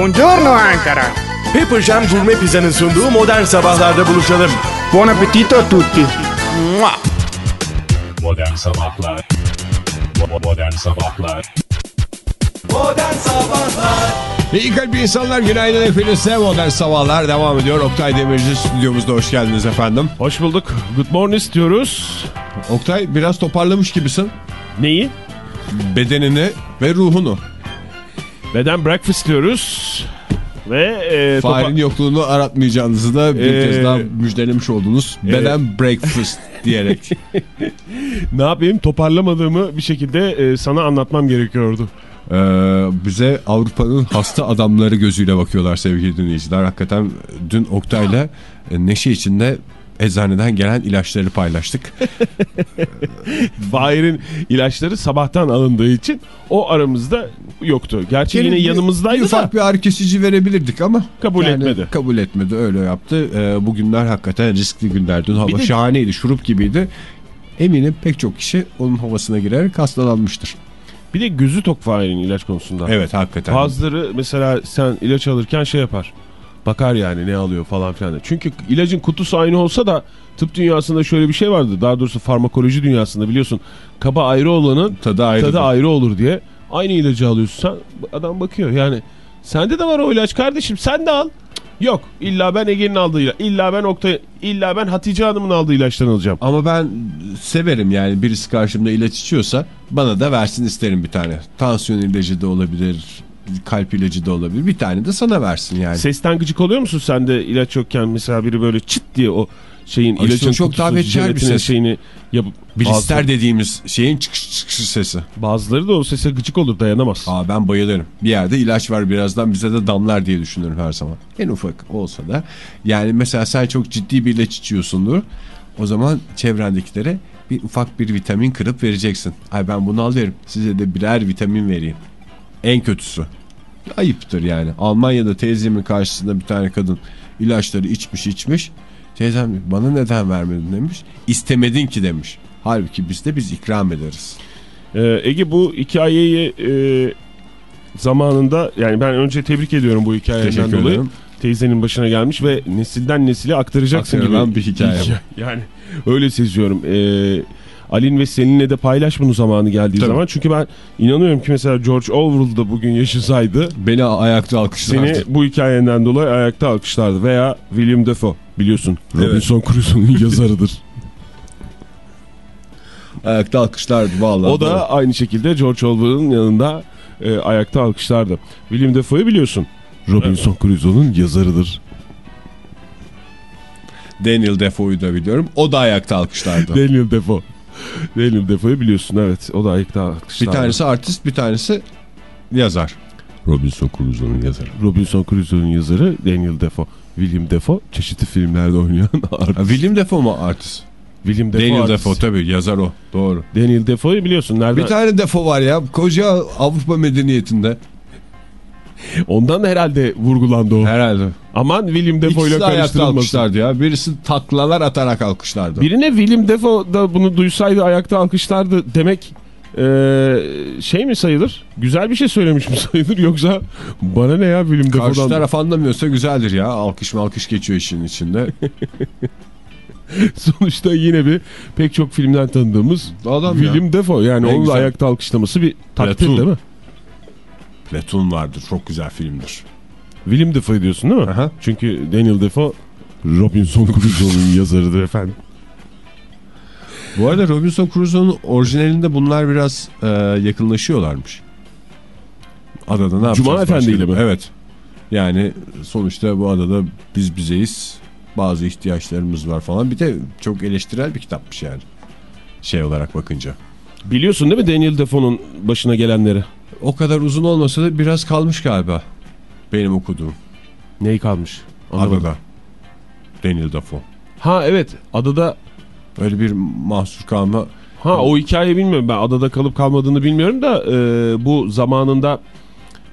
Buongiorno Ankara. Pepper Jam Gourmet Pizza'nın sunduğu modern sabahlarda buluşalım. Buon appetito a tutti. Mua! Modern Sabahlar Bo- Modern Sabahlar İyi kalp insanlar günaydın hepinize modern sabahlar devam ediyor. Oktay Demirci stüdyomuzda hoş geldiniz efendim. Hoş bulduk. Good morning istiyoruz. Oktay biraz toparlamış gibisin Neyi? bedenini ve ruhunu. Beden breakfast diyoruz. Ve e, Fahir'in yokluğunu aratmayacağınızı da bir Ee, kez daha müjdelemiş oldunuz. Beden breakfast diyerek. ne yapayım toparlamadığımı bir şekilde e, sana anlatmam gerekiyordu. Ee, bize Avrupa'nın hasta adamları gözüyle bakıyorlar sevgili dinleyiciler. Hakikaten dün Oktay'la e, neşe içinde eczaneden gelen ilaçları paylaştık. Fahir'in ilaçları sabahtan alındığı için o aramızda yoktu. Gerçi yine Bir- yanımızdaydı bir ufak da bir ağrı kesici verebilirdik ama kabul etmedi. Kabul etmedi öyle yaptı. Ee, bugünler hakikaten riskli günler. Dün hava de- şahaneydi şurup gibiydi. Eminim pek çok kişi onun havasına girerek hastalanmıştır. Bir de gözü tok Fahir'in ilaç konusunda. Evet hakikaten. Bazıları mesela sen ilaç alırken şey yapar. Bakar yani ne alıyor falan filan. Çünkü ilacın kutusu aynı olsa da tıp dünyasında şöyle bir şey vardı. Daha doğrusu farmakoloji dünyasında biliyorsun. Kaba ayrı olanın tadı ayrı. tadı ayrı olur diye. Aynı ilacı alıyorsun sen. Adam bakıyor yani. Sende de var o ilaç kardeşim sen de al. Yok illa ben Ege'nin aldığı ilaç. İlla ben Oktay, illa ben Hatice Hanım'ın aldığı ilaçtan alacağım. Ama ben severim yani birisi karşımda ilaç içiyorsa bana da versin isterim bir tane. Tansiyon ilacı da olabilir, kalp ilacı da olabilir. Bir tane de sana versin yani. Sesten gıcık oluyor musun sen de ilaç yokken mesela biri böyle çıt diye o şeyin Ay, ilacın çok davetçi bir ses. şeyini yapıp Blister dediğimiz şeyin çıkış çıkış sesi. Bazıları da o sese gıcık olur dayanamaz. Aa ben bayılırım. Bir yerde ilaç var birazdan bize de damlar diye düşünürüm her zaman. En ufak olsa da. Yani mesela sen çok ciddi bir ilaç içiyorsundur. O zaman çevrendekilere bir ufak bir vitamin kırıp vereceksin. Ay ben bunu alıyorum. Size de birer vitamin vereyim. En kötüsü. Ayıptır yani. Almanya'da teyzemin karşısında bir tane kadın ilaçları içmiş içmiş. Teyzem bana neden vermedin demiş. İstemedin ki demiş. Halbuki biz de biz ikram ederiz. Ee, Ege bu hikayeyi e, zamanında yani ben önce tebrik ediyorum bu hikayeden Teşekkür dolayı. ederim. Teyzenin başına gelmiş ve nesilden nesile aktaracaksın Aktarılan gibi. bir hikaye. Yani öyle seziyorum. Ee, Alin ve seninle de paylaş bunu zamanı geldiği Tabii. zaman. Çünkü ben inanıyorum ki mesela George Orwell da bugün yaşasaydı Beni ayakta alkışlardı. seni bu hikayenden dolayı ayakta alkışlardı. Veya William Defoe biliyorsun Robinson Crusoe'nun yazarıdır. Ayakta alkışlardı vallahi. O da aynı şekilde George Orwell'ın yanında e, ayakta alkışlardı. William Defoe'yu biliyorsun. Robinson Crusoe'nun yazarıdır. Daniel Defoe'yu da biliyorum. O da ayakta alkışlardı. Daniel Defoe. Daniel Defoe'yu biliyorsun evet. O da ayakta bir alkışlardı. tanesi artist bir tanesi yazar. Robinson Crusoe'nun yazarı. Robinson Crusoe'nun yazarı Daniel Defoe. William Defoe çeşitli filmlerde oynayan artist. Ha, William Defoe mu artist? William Defoe Daniel artist. Defoe tabii yazar o. Doğru. Daniel Defoe'yu biliyorsun. Nereden? Bir tane Defoe var ya koca Avrupa medeniyetinde. Ondan herhalde vurgulandı o. Herhalde. Aman William Defoe ile karıştırılmasın. ya. Birisi taklalar atarak alkışlardı. Birine William Defoe da bunu duysaydı ayakta alkışlardı demek eee, şey mi sayılır? Güzel bir şey söylemiş mi sayılır yoksa bana ne ya William Karşı Defoe'dan? taraf anlamıyorsa güzeldir ya. Alkış malkış geçiyor işin içinde. Sonuçta yine bir pek çok filmden tanıdığımız Adam ya. William Defoe. Yani Ne onun güzel. ayakta alkışlaması bir takdir değil mi? Platoon vardır. Çok güzel filmdir. William Defoe diyorsun değil mi? Aha. Çünkü Daniel Defoe Robinson Crusoe'nun yazarıdır efendim. Bu arada Robinson Crusoe'nun orijinalinde bunlar biraz e, yakınlaşıyorlarmış. Adada ne yapacağız? Cuma Efendi ile mi? Evet. Yani sonuçta bu adada biz bizeyiz. Bazı ihtiyaçlarımız var falan. Bir de çok eleştirel bir kitapmış yani. Şey olarak bakınca. Biliyorsun değil mi Daniel Defoe'nun başına gelenleri? O kadar uzun olmasa da biraz kalmış galiba. Benim okuduğum. Neyi kalmış? Anlamadım. Adada. Daniel Defoe. Ha evet adada Öyle bir mahsur kalma. Ha o hikayeyi bilmiyorum ben adada kalıp kalmadığını bilmiyorum da e, bu zamanında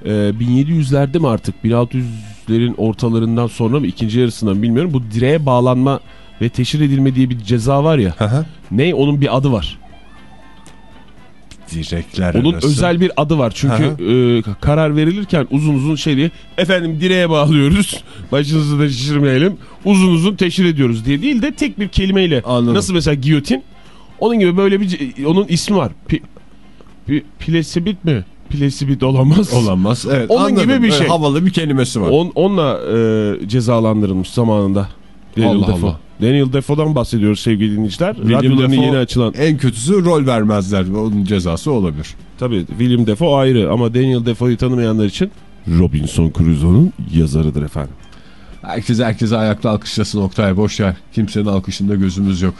e, 1700'lerde mi artık 1600'lerin ortalarından sonra mı ikinci yarısından mı bilmiyorum bu direğe bağlanma ve teşhir edilme diye bir ceza var ya ne onun bir adı var Direkler Onun arası. özel bir adı var. Çünkü e, karar verilirken uzun uzun şey diye efendim direğe bağlıyoruz. Başınızı da şişirmeyelim. Uzun uzun teşhir ediyoruz diye değil de tek bir kelimeyle. Anladım. Nasıl mesela giyotin? Onun gibi böyle bir onun ismi var. Pi, pi, plesibit mi? Plesibit olamaz. Olamaz. Evet, Onun anladım. gibi bir Böyle şey. havalı bir kelimesi var. On, onunla e, cezalandırılmış zamanında. Daniel Allah Defoe. Allah. Daniel Defoe'dan bahsediyoruz sevgili dinleyiciler. William Radyolarını Dafoe- yeni açılan. En kötüsü rol vermezler. Onun cezası olabilir. Tabii William Defoe ayrı ama Daniel Defoe'yu tanımayanlar için Robinson Crusoe'nun yazarıdır efendim. Herkes herkese ayakta alkışlasın Oktay boş ver. Kimsenin alkışında gözümüz yok.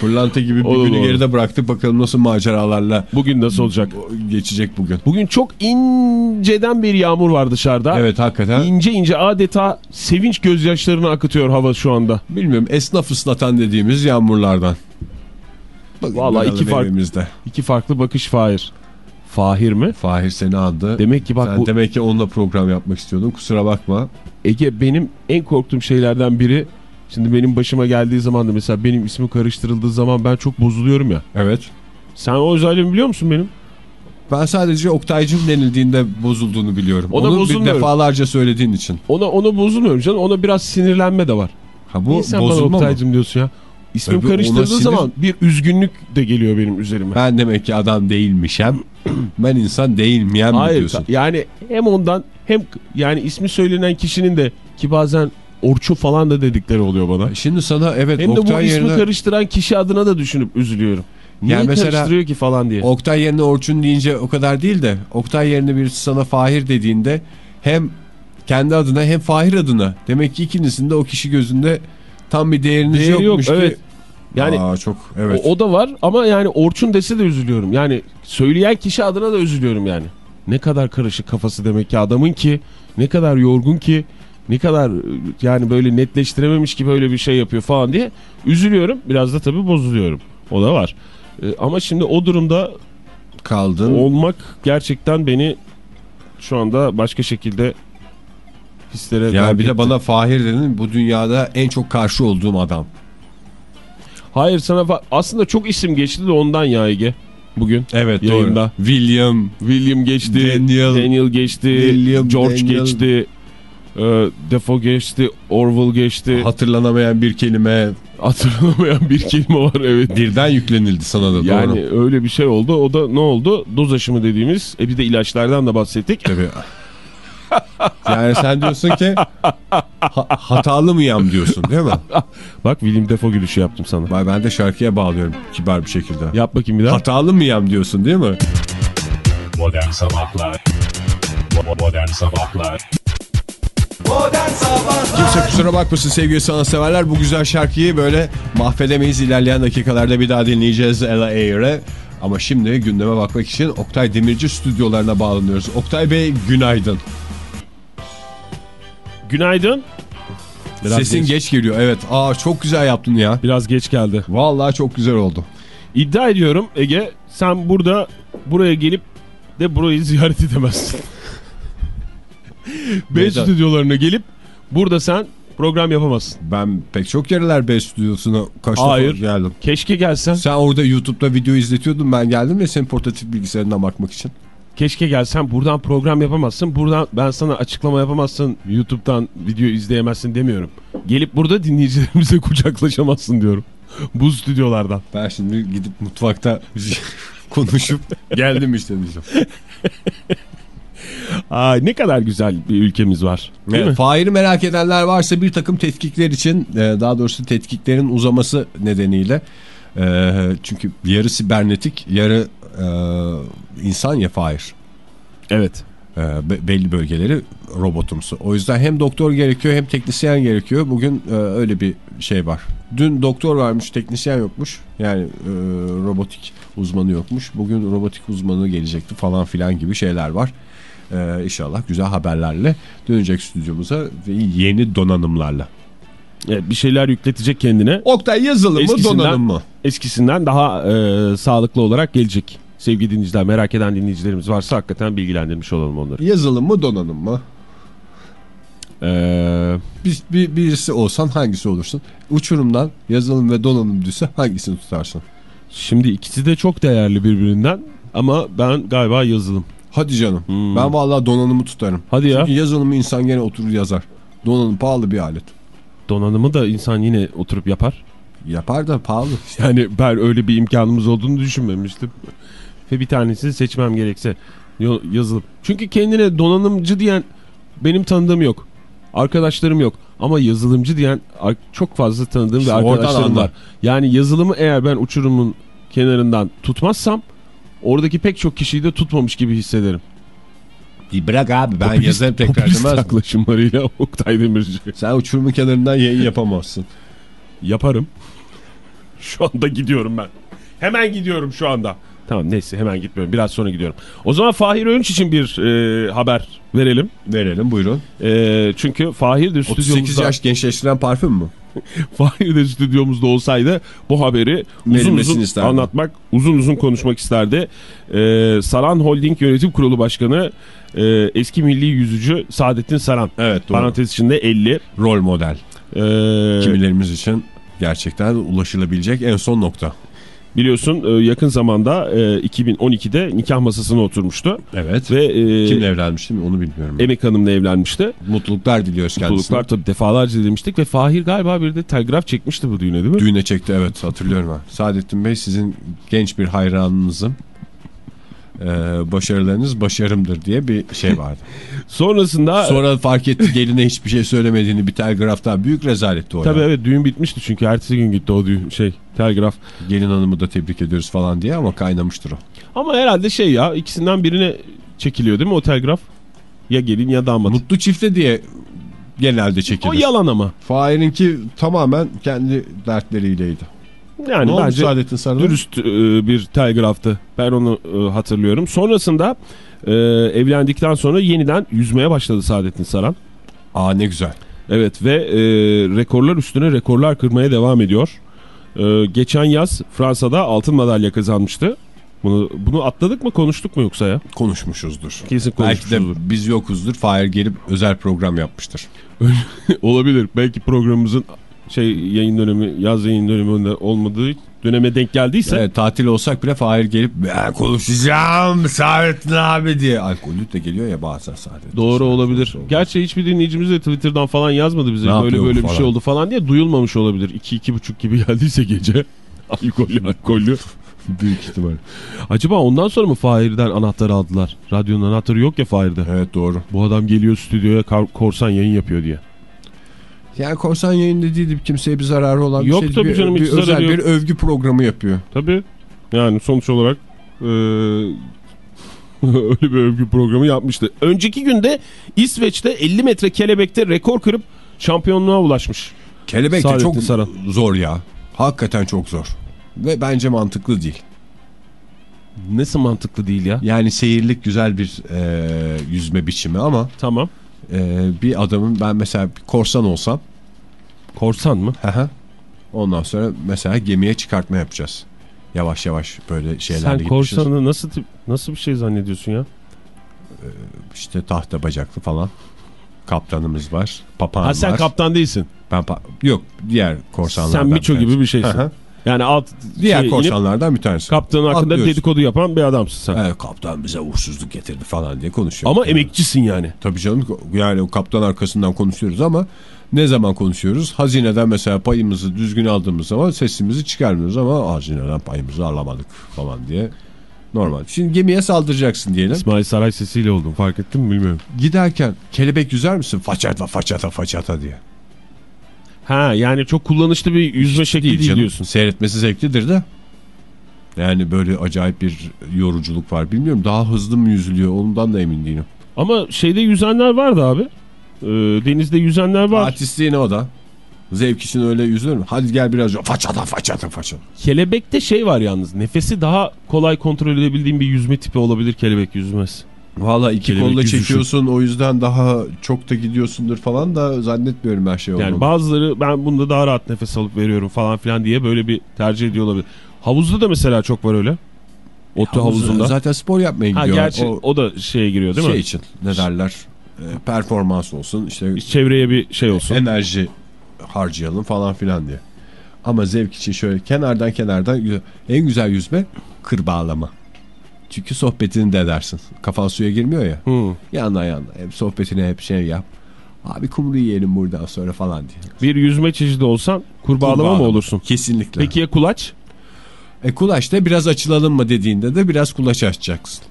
Pırlanta gibi bir Olur, günü olur. geride bıraktık. Bakalım nasıl maceralarla Bugün nasıl olacak? geçecek bugün. Bugün çok inceden bir yağmur var dışarıda. Evet hakikaten. İnce ince adeta sevinç gözyaşlarını akıtıyor hava şu anda. Bilmiyorum esnaf ıslatan dediğimiz yağmurlardan. Bakın Vallahi iki fark- evimizde. İki farklı bakış Fahir. Fahir mi? Fahir seni andı. Demek ki bak Sen bu demek ki onunla program yapmak istiyordun. Kusura bakma. Ege benim en korktuğum şeylerden biri. Şimdi benim başıma geldiği zaman da mesela benim ismim karıştırıldığı zaman ben çok bozuluyorum ya. Evet. Sen o özelliğimi biliyor musun benim? Ben sadece Oktaycım denildiğinde bozulduğunu biliyorum. Ona Onu bir defalarca söylediğin için. Ona ona bozulmuyorum canım. Ona biraz sinirlenme de var. Ha Niye bu sen bana bozulma mı? Oktay'cım diyorsun ya? İsmim Tabii karıştırdığı sinir- zaman bir üzgünlük de geliyor benim üzerime. Ben demek ki adam değilmişem. ben insan değilmeyem mi Hayır diyorsun? yani hem ondan hem yani ismi söylenen kişinin de ki bazen Orçu falan da dedikleri oluyor bana. Şimdi sana evet Hem de bu Oktay ismi yerine karıştıran kişi adına da düşünüp üzülüyorum. Niye Yani mesela- karıştırıyor ki falan diye. Oktay yerine Orçun deyince o kadar değil de Oktay yerine birisi sana Fahir dediğinde hem kendi adına hem Fahir adına demek ki ikinizin de o kişi gözünde tam bir değeriniz Değeri yok, yokmuş ki. evet. Yani Aa, çok evet. o, o da var ama yani Orçun dese de üzülüyorum. Yani söyleyen kişi adına da üzülüyorum yani. Ne kadar karışık kafası demek ki adamın ki ne kadar yorgun ki ne kadar yani böyle netleştirememiş ki böyle bir şey yapıyor falan diye üzülüyorum. Biraz da tabii bozuluyorum. O da var. Ee, ama şimdi o durumda kaldın. olmak gerçekten beni şu anda başka şekilde hislere Ya bir de bana Fahir dedin bu dünyada en çok karşı olduğum adam. Hayır sana aslında çok isim geçti de ondan ya Ege bugün. Evet Yayında. William, William geçti, Daniel, Daniel, geçti, William, George Daniel. geçti, e, Defoe geçti, Orwell geçti. hatırlanamayan bir kelime Hatırlamayan bir kelime var evet. birden yüklenildi sana da Yani doğru. öyle bir şey oldu. O da ne oldu? Doz aşımı dediğimiz. E bir de ilaçlardan da bahsettik. Tabii. yani sen diyorsun ki ha- hatalı mıyım diyorsun değil mi? Bak William Defoe gülüşü yaptım sana. Ben de şarkıya bağlıyorum kibar bir şekilde. Yap bakayım bir daha. Hatalı mıyım diyorsun değil mi? Modern Sabahlar Modern Sabahlar Kimse kusura bakmasın sevgili sanatseverler. Bu güzel şarkıyı böyle mahvedemeyiz. İlerleyen dakikalarda bir daha dinleyeceğiz Ella Eyre. Ama şimdi gündeme bakmak için Oktay Demirci stüdyolarına bağlanıyoruz. Oktay Bey günaydın. Günaydın. Biraz Sesin geç. geç. geliyor evet. Aa çok güzel yaptın ya. Biraz geç geldi. Vallahi çok güzel oldu. İddia ediyorum Ege sen burada buraya gelip de burayı ziyaret edemezsin. B stüdyolarına gelip burada sen program yapamazsın. Ben pek çok yerler B stüdyosuna kaç Hayır. geldim. Keşke gelsen. Sen orada YouTube'da video izletiyordun ben geldim ya senin portatif bilgisayarına bakmak için. Keşke gelsen buradan program yapamazsın. Buradan ben sana açıklama yapamazsın. YouTube'dan video izleyemezsin demiyorum. Gelip burada dinleyicilerimize kucaklaşamazsın diyorum. Bu stüdyolardan. Ben şimdi gidip mutfakta konuşup geldim işte diyeceğim. Aa, ne kadar güzel bir ülkemiz var. Evet, Fahir'i merak edenler varsa bir takım tetkikler için e, daha doğrusu tetkiklerin uzaması nedeniyle e, çünkü yarı sibernetik yarı e, insan ya Fahir. Evet. Be- belli bölgeleri robotumsu. O yüzden hem doktor gerekiyor hem teknisyen gerekiyor. Bugün e, öyle bir şey var. Dün doktor varmış teknisyen yokmuş. Yani e, robotik uzmanı yokmuş. Bugün robotik uzmanı gelecekti falan filan gibi şeyler var. E, inşallah güzel haberlerle dönecek stüdyomuza ve yeni donanımlarla. Evet, bir şeyler yükletecek kendine. Oktay yazılı mı donanım mı? Eskisinden daha e, sağlıklı olarak gelecek. Sevgili dinleyiciler merak eden dinleyicilerimiz varsa hakikaten bilgilendirmiş olalım onları. Yazılı mı donanım mı? Ee, Bir, bir, birisi olsan hangisi olursun? Uçurumdan yazılım ve donanım düşse hangisini tutarsın? Şimdi ikisi de çok değerli birbirinden ama ben galiba yazılım. Hadi canım. Hmm. Ben vallahi donanımı tutarım. Hadi ya. Çünkü yazılımı insan gene oturur yazar. Donanım pahalı bir alet. Donanımı da insan yine oturup yapar. Yapar da pahalı. Yani ben öyle bir imkanımız olduğunu düşünmemiştim. Ve bir tanesini seçmem gerekse yazılım. Çünkü kendine donanımcı diyen benim tanıdığım yok. Arkadaşlarım yok. Ama yazılımcı diyen çok fazla tanıdığım İşte ve arkadaşlarım var. Yani yazılımı eğer ben uçurumun kenarından tutmazsam oradaki pek çok kişiyi de tutmamış gibi hissederim. Bırak abi ben Popülist- yazarım tekrar popülist demez yaklaşımlarıyla Oktay Demirci. Sen uçurumun kenarından yayın yapamazsın. Yaparım. Şu anda gidiyorum ben. Hemen gidiyorum şu anda. Tamam neyse hemen gitmiyorum. Biraz sonra gidiyorum. O zaman Fahir Öğünç için bir e, haber verelim. Verelim buyurun. E, çünkü Fahir de 38 stüdyomuzda, yaş gençleştiren parfüm mü? Fahir de stüdyomuzda olsaydı bu haberi uzun uzun isterdi. anlatmak, uzun uzun konuşmak isterdi. E, Saran Holding Yönetim Kurulu Başkanı e, eski milli yüzücü Saadettin Saran. Evet doğru. Parantez içinde 50. Rol model. E, Kimilerimiz için gerçekten ulaşılabilecek en son nokta. Biliyorsun e, yakın zamanda e, 2012'de nikah masasına oturmuştu. Evet. Ve e, Kimle evlenmişti mi onu bilmiyorum. Emek Hanım'la evlenmişti. Mutluluklar diliyoruz kendisine. Mutluluklar tabii defalarca dilemiştik ve Fahir galiba bir de telgraf çekmişti bu düğüne değil mi? Düğüne çekti evet hatırlıyorum ben. Saadettin Bey sizin genç bir hayranınızım. Ee, başarılarınız başarımdır diye bir şey vardı. Sonrasında Sonra fark etti geline hiçbir şey söylemediğini bir telgraftan büyük rezaletti o. tabii ya. evet düğün bitmişti çünkü ertesi gün gitti o düğün şey telgraf. Gelin hanımı da tebrik ediyoruz falan diye ama kaynamıştır o. Ama herhalde şey ya ikisinden birine çekiliyor değil mi o telgraf? Ya gelin ya damat. Mutlu çifte diye genelde o çekilir. yalan ama. Fahir'inki tamamen kendi dertleriyleydi. Yani ne bence Saadettin dürüst e, bir telgraftı. Ben onu e, hatırlıyorum. Sonrasında e, evlendikten sonra yeniden yüzmeye başladı Saadettin Saran. Aa ne güzel. Evet ve e, rekorlar üstüne rekorlar kırmaya devam ediyor. E, geçen yaz Fransa'da altın madalya kazanmıştı. Bunu, bunu atladık mı konuştuk mu yoksa ya? Konuşmuşuzdur. Kesin Belki de konuşmuşuzdur. biz yokuzdur. Fahir gelip özel program yapmıştır. Olabilir. Belki programımızın şey yayın dönemi yaz yayın döneminde olmadığı döneme denk geldiyse. Evet, tatil olsak bile Fahir gelip ben konuşacağım Saadettin abi diye. Alkollü de geliyor ya bazen Saadettin. Doğru Saadettin olabilir. Saadettin. Gerçi hiçbir dinleyicimiz de Twitter'dan falan yazmadı bize. Ne böyle böyle bir falan? şey oldu falan diye duyulmamış olabilir. 2-2.30 gibi geldiyse gece. alkollü alkollü. Büyük ihtimal. Acaba ondan sonra mı Fahir'den anahtarı aldılar? Radyonun anahtarı yok ya Fahir'de. Evet doğru. Bu adam geliyor stüdyoya korsan yayın yapıyor diye. Yani korsan yayın dediği kimseye bir zararı olan Yok bir şey. tabii bir, canım, bir hiç özel yok. bir övgü programı yapıyor. Tabii. Yani sonuç olarak eee, öyle bir övgü programı yapmıştı. Önceki günde İsveç'te 50 metre kelebekte rekor kırıp şampiyonluğa ulaşmış. Kelebek de çok Saran. zor ya. Hakikaten çok zor. Ve bence mantıklı değil. Nasıl mantıklı değil ya? Yani seyirlik güzel bir e, yüzme biçimi ama Tamam. E, bir adamın ben mesela bir korsan olsam Korsan mı? hı hı, ondan sonra mesela gemiye çıkartma yapacağız. Yavaş yavaş böyle şeylerle Sen korsanı nasıl tip- nasıl bir şey zannediyorsun ya? İşte tahta bacaklı falan. Kaptanımız var. Papağan Ha sen var. kaptan değilsin. Ben pa- Yok diğer korsanlardan. Sen Miço gibi bir şeysin. Hı hı. Yani alt Diğer inip korsanlardan bir tanesi. kaptanın hakkında Atlıyorsun. dedikodu yapan bir adamsın sen. Evet, kaptan bize uğursuzluk getirdi falan diye konuşuyor. Ama emekçisin yani. Tabii canım yani o kaptan arkasından konuşuyoruz ama ne zaman konuşuyoruz? Hazineden mesela payımızı düzgün aldığımız zaman sesimizi çıkarmıyoruz ama hazineden payımızı alamadık falan diye normal. Şimdi gemiye saldıracaksın diyelim. İsmail Saray sesiyle oldum fark ettin mi bilmiyorum. Giderken kelebek yüzer misin? Façata façata façata diye. Ha yani çok kullanışlı bir yüzme şekli değil, canım. diyorsun. Seyretmesi zevklidir de. Yani böyle acayip bir yoruculuk var. Bilmiyorum daha hızlı mı yüzülüyor ondan da emin değilim. Ama şeyde yüzenler vardı abi. Ee, denizde yüzenler var. Artistliğine o da. Zevk için öyle yüzülür mü? Hadi gel biraz façata façata façata. Kelebekte şey var yalnız. Nefesi daha kolay kontrol edebildiğim bir yüzme tipi olabilir kelebek yüzmez. Valla iki kolla çekiyorsun o yüzden daha çok da gidiyorsundur falan da zannetmiyorum her şey olduğunu. Yani bazıları ben bunda daha rahat nefes alıp veriyorum falan filan diye böyle bir tercih ediyor olabilir. Havuzda da mesela çok var öyle. Otu havuzunda. Zaten spor yapmaya Ha, gidiyorlar. gerçi o o, da şeye giriyor değil şey mi? için ne derler e, performans olsun işte Çevreye bir şey olsun. enerji harcayalım falan filan diye. Ama zevk için şöyle kenardan kenardan en güzel yüzme kır bağlama. Çünkü sohbetini de edersin. Kafan suya girmiyor ya. Hı. Yandan yandan hep sohbetini hep şey yap. Abi kumru yiyelim buradan sonra falan diye. Bir yüzme çeşidi olsan kurbağalama mı olursun? Kesinlikle. Peki ya kulaç? E kulaçta biraz açılalım mı dediğinde de biraz kulaç açacaksın.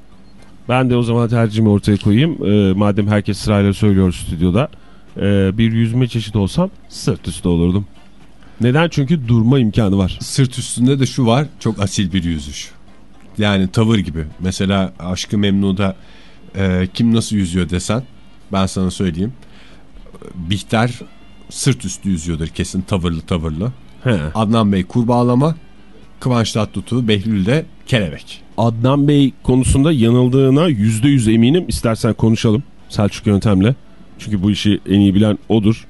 Ben de o zaman tercihimi ortaya koyayım. Ee, madem herkes sırayla söylüyor stüdyoda. Ee, bir yüzme çeşidi olsam sırt üstü olurdum. Neden? Çünkü durma imkanı var. Sırt üstünde de şu var çok asil bir yüzüş. Yani tavır gibi. Mesela Aşkı Memnu'da e, kim nasıl yüzüyor desen ben sana söyleyeyim. Bihter sırt üstü yüzüyordur kesin tavırlı tavırlı. He. Adnan Bey kurbağalama, Kıvanç Tatlıtuğ, Behlül de kelebek. Adnan Bey konusunda yanıldığına %100 eminim. İstersen konuşalım Selçuk yöntemle. Çünkü bu işi en iyi bilen odur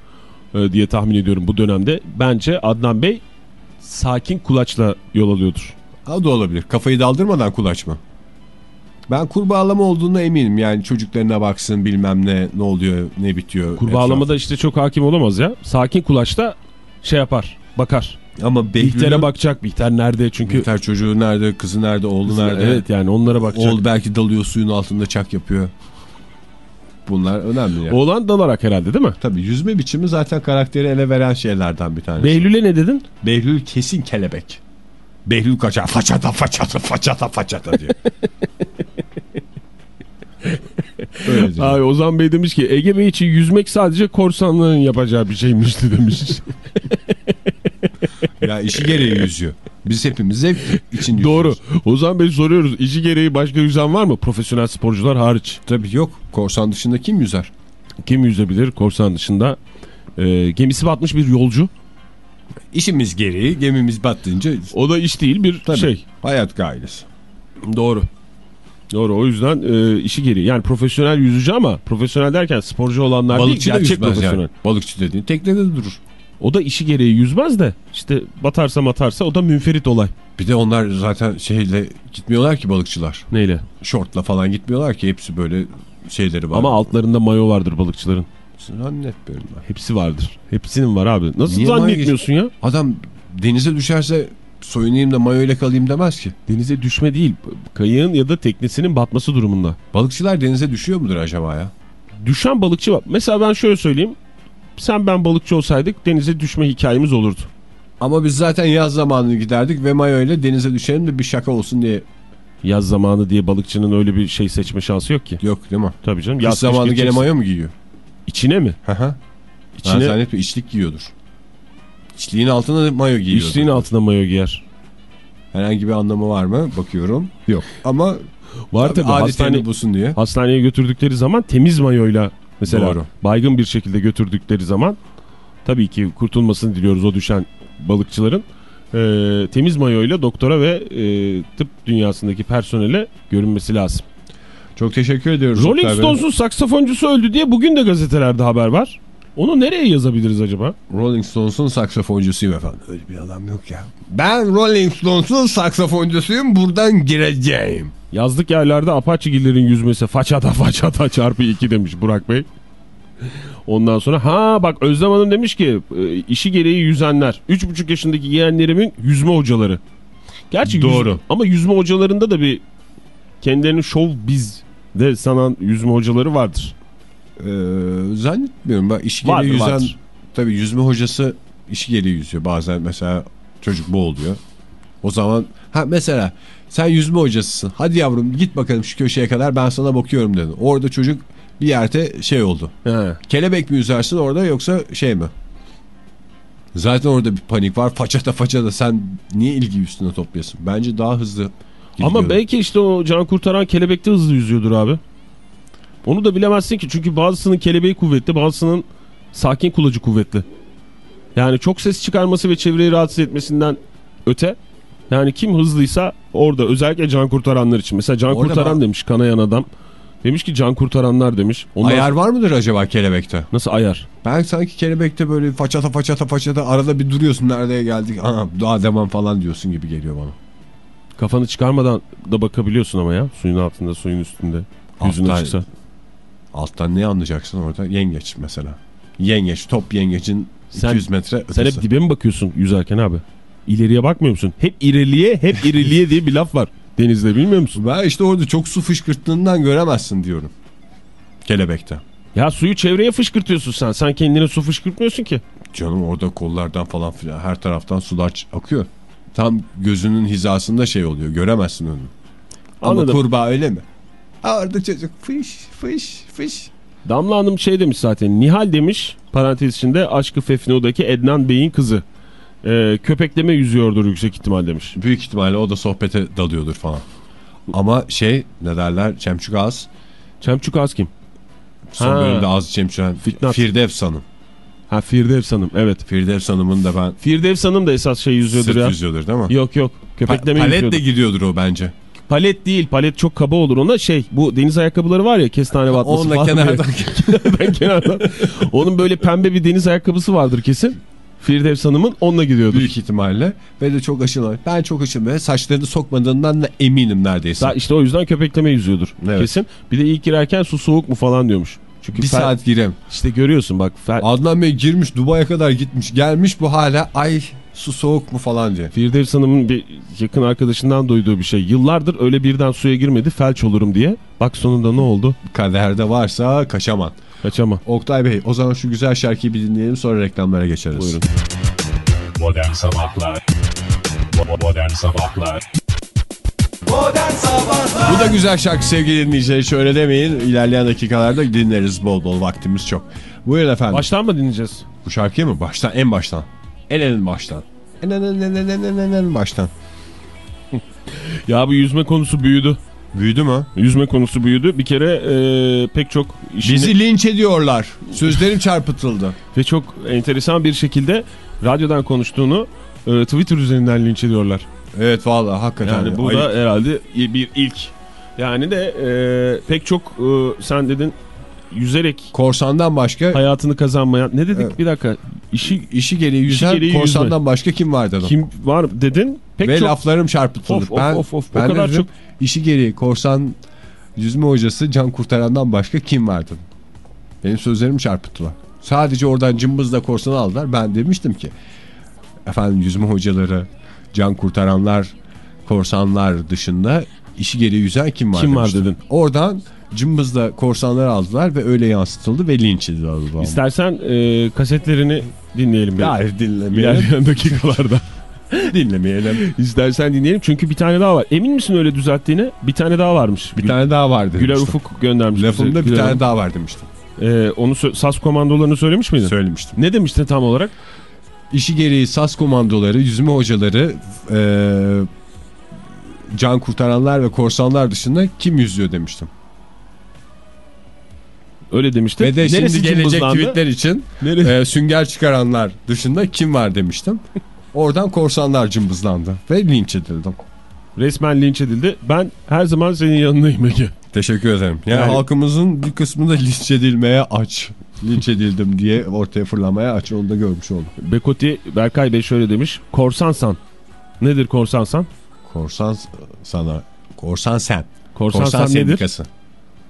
e, diye tahmin ediyorum bu dönemde. Bence Adnan Bey sakin kulaçla yol alıyordur. O da olabilir. Kafayı daldırmadan kulaç mı? Ben kurbağalama olduğuna eminim. Yani çocuklarına baksın bilmem ne ne oluyor ne bitiyor. Kurbağalamada işte çok hakim olamaz ya. Sakin kulaçta şey yapar, bakar. Ama Bihter'e Behlül'ün bakacak. Bihter nerede? Çünkü Bihter çocuğu nerede, kızı nerede, oğlu nerede? evet yani onlara bakacak. Oğul belki dalıyor suyun altında çak yapıyor. Bunlar önemli yani. Oğlan dalarak herhalde değil mi? Tabii yüzme biçimi zaten karakteri ele veren şeylerden bir tanesi. Behlül'e ne dedin? Behlül kesin kelebek. Behlül kaçar. Façata façata façata façata diye. Öyle diyor. Abi Ozan Bey demiş ki Ege Bey için yüzmek sadece korsanların yapacağı bir şeymişti demiş. Ya işi gereği yüzüyor. Biz hepimiz zevk için yüzüyoruz. Doğru. Ozan Bey soruyoruz. İşi gereği başka yüzen var mı? Profesyonel sporcular hariç. Tabii yok. Korsan dışında kim yüzer? Kim yüzebilir korsan dışında? Ee, gemisi batmış bir yolcu. İşimiz gereği gemimiz battığınca O da iş değil bir Tabii. şey. hayat gailesi. Doğru. Doğru o yüzden e, işi gereği. Yani profesyonel yüzücü ama profesyonel derken sporcu olanlar Balıkçı değil. da Gerçek yüzmez profesyonel. yani. Balıkçı dediğin teknede de durur. O da işi gereği yüzmez de işte batarsa matarsa o da münferit olay. Bir de onlar zaten şeyle gitmiyorlar ki balıkçılar. Neyle? Şortla falan gitmiyorlar ki hepsi böyle şeyleri var. Ama altlarında mayo vardır balıkçıların. Zannetmiyorum ben. Hepsi vardır. Hepsinin var abi. Nasıl Niye zannetmiyorsun ya? Adam denize düşerse soyunayım da mayo ile kalayım demez ki. Denize düşme değil. Kayığın ya da teknesinin batması durumunda. Balıkçılar denize düşüyor mudur acaba ya? Düşen balıkçı var. Mesela ben şöyle söyleyeyim. Sen ben balıkçı olsaydık denize düşme hikayemiz olurdu. Ama biz zaten yaz zamanı giderdik ve mayo ile denize düşelim de bir şaka olsun diye. Yaz zamanı diye balıkçının öyle bir şey seçme şansı yok ki. Yok değil mi? Tabii canım. Yaz zamanı gene mayo mu giyiyor? İçine mi? Hı hı. Ben İçine, zannetmiyorum içlik giyiyordur. İçliğin altına mayo giyiyordur. içliğin altına mayo giyer. Herhangi bir anlamı var mı? Bakıyorum. Yok. Ama Var tabii. Hastane, bulsun diye. hastaneye götürdükleri zaman temiz mayoyla mesela Doğru. baygın bir şekilde götürdükleri zaman tabii ki kurtulmasını diliyoruz o düşen balıkçıların. Ee, temiz mayoyla doktora ve e, tıp dünyasındaki personele görünmesi lazım. Çok teşekkür ediyoruz. Rolling. Stones'un saksafoncusu öldü diye bugün de gazetelerde haber var. Onu nereye yazabiliriz acaba? Rolling Stones'un saksafoncusuyum efendim. Öyle bir adam yok ya. Ben Rolling Stones'un saksafoncusuyum buradan gireceğim. Yazlık yerlerde apaçigillerin yüzmesi façata façata çarpı 2 demiş Burak Bey. Ondan sonra ha bak Özlem Hanım demiş ki e, işi gereği yüzenler. 3,5 yaşındaki yeğenlerimin yüzme hocaları. Gerçi yüz- Doğru. ama yüzme hocalarında da bir kendilerini şov biz de sanan yüzme hocaları vardır. Ee, zannetmiyorum. İşi Vardır, gereği yüzen vardır. tabii yüzme hocası işi gereği yüzüyor. Bazen mesela çocuk boğuluyor. O zaman ha mesela sen yüzme hocasısın. Hadi yavrum git bakalım şu köşeye kadar ben sana bakıyorum dedin. Orada çocuk bir yerde şey oldu. He. Kelebek mi yüzersin orada yoksa şey mi? Zaten orada bir panik var. Façata façata sen niye ilgi üstüne topluyorsun? Bence daha hızlı Ama belki işte o can kurtaran kelebekte hızlı yüzüyordur abi. Onu da bilemezsin ki çünkü bazısının kelebeği kuvvetli bazısının sakin kulacı kuvvetli. Yani çok ses çıkarması ve çevreyi rahatsız etmesinden öte yani kim hızlıysa orada özellikle can kurtaranlar için. Mesela can Orada kurtaran bak- demiş kanayan adam. Demiş ki can kurtaranlar demiş. Ondan Ayar var mıdır acaba kelebekte? Nasıl ayar? Ben sanki kelebekte böyle façata façata façata arada bir duruyorsun nereye geldik Aa, daha devam falan diyorsun gibi geliyor bana. Kafanı çıkarmadan da bakabiliyorsun ama ya. Suyun altında suyun üstünde. Yüzün Alttan- açıksa. Alttan ne anlayacaksın orada? Yengeç mesela. Yengeç top yengecin Sen, 200 metre sen ötesi. hep dibe mi bakıyorsun yüzerken abi? İleriye bakmıyor musun? Hep iriliye, hep iriliye diye bir laf var denizde bilmiyor musun? Ben işte orada çok su fışkırttığından göremezsin diyorum. Kelebekte. Ya suyu çevreye fışkırtıyorsun sen. Sen kendine su fışkırtmıyorsun ki. Canım orada kollardan falan filan her taraftan sular akıyor. Tam gözünün hizasında şey oluyor göremezsin onu. Ama Anladım. kurbağa öyle mi? Orada çocuk fış fış fış. Damla Hanım şey demiş zaten. Nihal demiş parantez içinde Aşkı Fefno'daki Ednan Bey'in kızı. Ee, köpekleme yüzüyordur yüksek ihtimal demiş. Büyük ihtimalle o da sohbete dalıyordur falan. Ama şey ne derler Çemçük Ağız. Çemçuk Az kim? Son Ha. bölümde Ağzı Çemçük'en Fitnat. Firdevs Hanım. Ha Firdevs Hanım evet. Firdevs Hanım'ın da ben Firdevs Hanım da esas şey yüzüyordur sırt ya. yüzüyordur değil mi? Yok yok Pa- köpekleme palet yüzüyordur. de gidiyordur o bence. Palet değil palet çok kaba olur ona şey bu deniz ayakkabıları var ya kestane batması Onunla falan kenardan kenardan kenardan. Onun böyle pembe bir deniz ayakkabısı vardır kesin. Firdevs Hanım'ın onunla gidiyordur. büyük ihtimalle ve de çok aşılı. Ben çok aşılı ve saçlarını sokmadığından da eminim neredeyse. Daha işte o yüzden köpekleme yüzüyordur Evet. kesin. Bir de ilk girerken su soğuk mu falan diyormuş. Çünkü bir saat girem. işte görüyorsun bak fel- Adnan Bey girmiş Dubai'ye kadar gitmiş gelmiş bu hala ay su soğuk mu falan diye. Firdevs Hanım'ın bir yakın arkadaşından duyduğu bir şey. Yıllardır öyle birden suya girmedi felç olurum diye. Bak sonunda ne oldu? Kaderde varsa kaçamam. Kaçama. Oktay Bey o zaman şu güzel şarkıyı bir dinleyelim sonra reklamlara geçeriz. Buyurun. Modern Sabahlar Modern Sabahlar Bu da güzel şarkı sevgili dinleyiciler hiç öyle demeyin. İlerleyen dakikalarda dinleriz bol bol vaktimiz çok. Buyurun efendim. Baştan mı dinleyeceğiz? Bu şarkıyı mı? Baştan en baştan. En en baştan. En en en en en en en en baştan. Ya bu yüzme konusu büyüdü. Büyüdü mü? Yüzme konusu büyüdü. Bir kere e, pek çok işini Bizi linç ediyorlar. Sözlerim çarpıtıldı. ve çok enteresan bir şekilde radyodan konuştuğunu e, Twitter üzerinden linç ediyorlar. Evet vallahi hakikaten. Yani bu da herhalde bir ilk. Yani de e, pek çok e, sen dedin yüzerek korsandan başka hayatını kazanmayan ne dedik Evet. bir dakika işi işi gereği yüzen gereği korsandan başka kim var dedim. kim var dedin pek Ve çok laflarım çarpıtıldı. Of, of, ben, of, of. O ben kadar dedim, çok- işi gereği korsan yüzme hocası can kurtarandan başka kim var dedim. Benim sözlerimi çarpıttılar. Sadece oradan cımbızla korsanı aldılar. Ben demiştim ki efendim yüzme hocaları, can kurtaranlar, korsanlar dışında işi gereği yüzen kim var Kim var demiştim. dedin. Oradan cımbızla korsanları aldılar ve öyle yansıtıldı ve linç edildi. İstersen e, kasetlerini dinleyelim. bir- Hayır dinlemeyelim. İlerleyen dakikalarda. dinlemeyelim. İstersen dinleyelim çünkü bir tane daha var. Emin misin öyle düzelttiğine? Bir tane daha varmış. Bir tane daha var demiştim. Güler Ufuk göndermiş. bize. Lafımda bir Güler tane daha var demiştim. Ee, onu SAS komandolarını söylemiş miydin? Söylemiştim. Ne demiştin tam olarak? İşi gereği SAS komandoları, yüzme hocaları, eee, can kurtaranlar ve korsanlar dışında kim yüzüyor demiştim. Öyle demiştin. Ve de Neresi şimdi gelecek cımbızlandı? tweetler için Neresi? eee, sünger çıkaranlar dışında kim var demiştim. Oradan korsanlar cımbızlandı ve linç edildim. Resmen linç edildi. Ben her zaman senin yanındayım Ege. Teşekkür ederim. Yani, Yani- halkımızın bir kısmı da linç edilmeye aç. Linç edildim diye ortaya fırlamaya aç onu da görmüş oldum. Bekoti Berkay Bey şöyle demiş. Korsansan. Nedir korsansan? Korsan sana, korsan sen. Korsansan Korsan nedir? sendikası.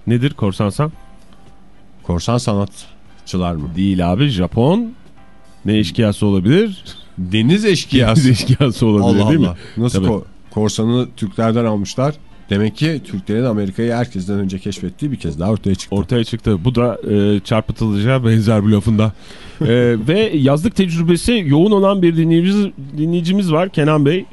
Nedir korsansan? Korsan sanatçılar mı? Değil abi Japon. Ne eşkıyası olabilir? Deniz eşkıyası. Deniz eşkıyası olabilir Allah değil Allah. mi? Nasıl Tabii. ko- korsanı Türklerden almışlar. Demek ki Türklerin Amerika'yı herkesten önce keşfettiği bir kez daha ortaya çıktı. Ortaya çıktı. Bu da e, çarpıtılıcağı benzer bir lafında. E, ve yazlık tecrübesi yoğun olan bir dinleyicimiz, dinleyicimiz var Kenan Bey.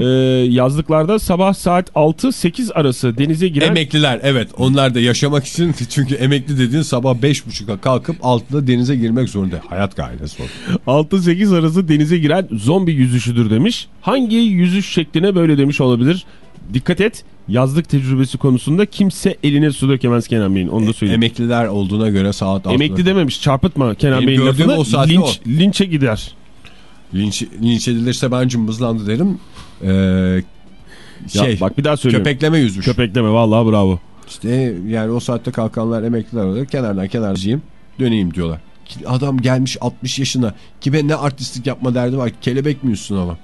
E, yazlıklarda sabah saat 6-8 arası denize giren Emekliler evet onlar da yaşamak için çünkü emekli dediğin sabah 5.30'a kalkıp 6'da denize girmek zorunda. Hayat gayresi o. 6-8 arası denize giren zombi yüzüşüdür demiş. Hangi yüzüş şekline böyle demiş olabilir? Dikkat et yazlık tecrübesi konusunda kimse eline su dökemez Kenan Bey'in onu da söyleyeyim. Emekliler olduğuna göre saat 6'da. Emekli dememiş çarpıtma Kenan Bey'in lafını o saatte linç, linçe gider. Linç, linç edilirse ben cımbızlandı derim. Ee, Ya şey bak bir daha söylüyorum. köpekleme yüzmüş. Köpekleme vallahi bravo. İşte yani o saatte kalkanlar emekliler oluyor. Kenardan kenarcıyım döneyim diyorlar. Adam gelmiş 60 yaşına. Kime ne artistlik yapma derdi var. Kelebek mi yüzsün ama?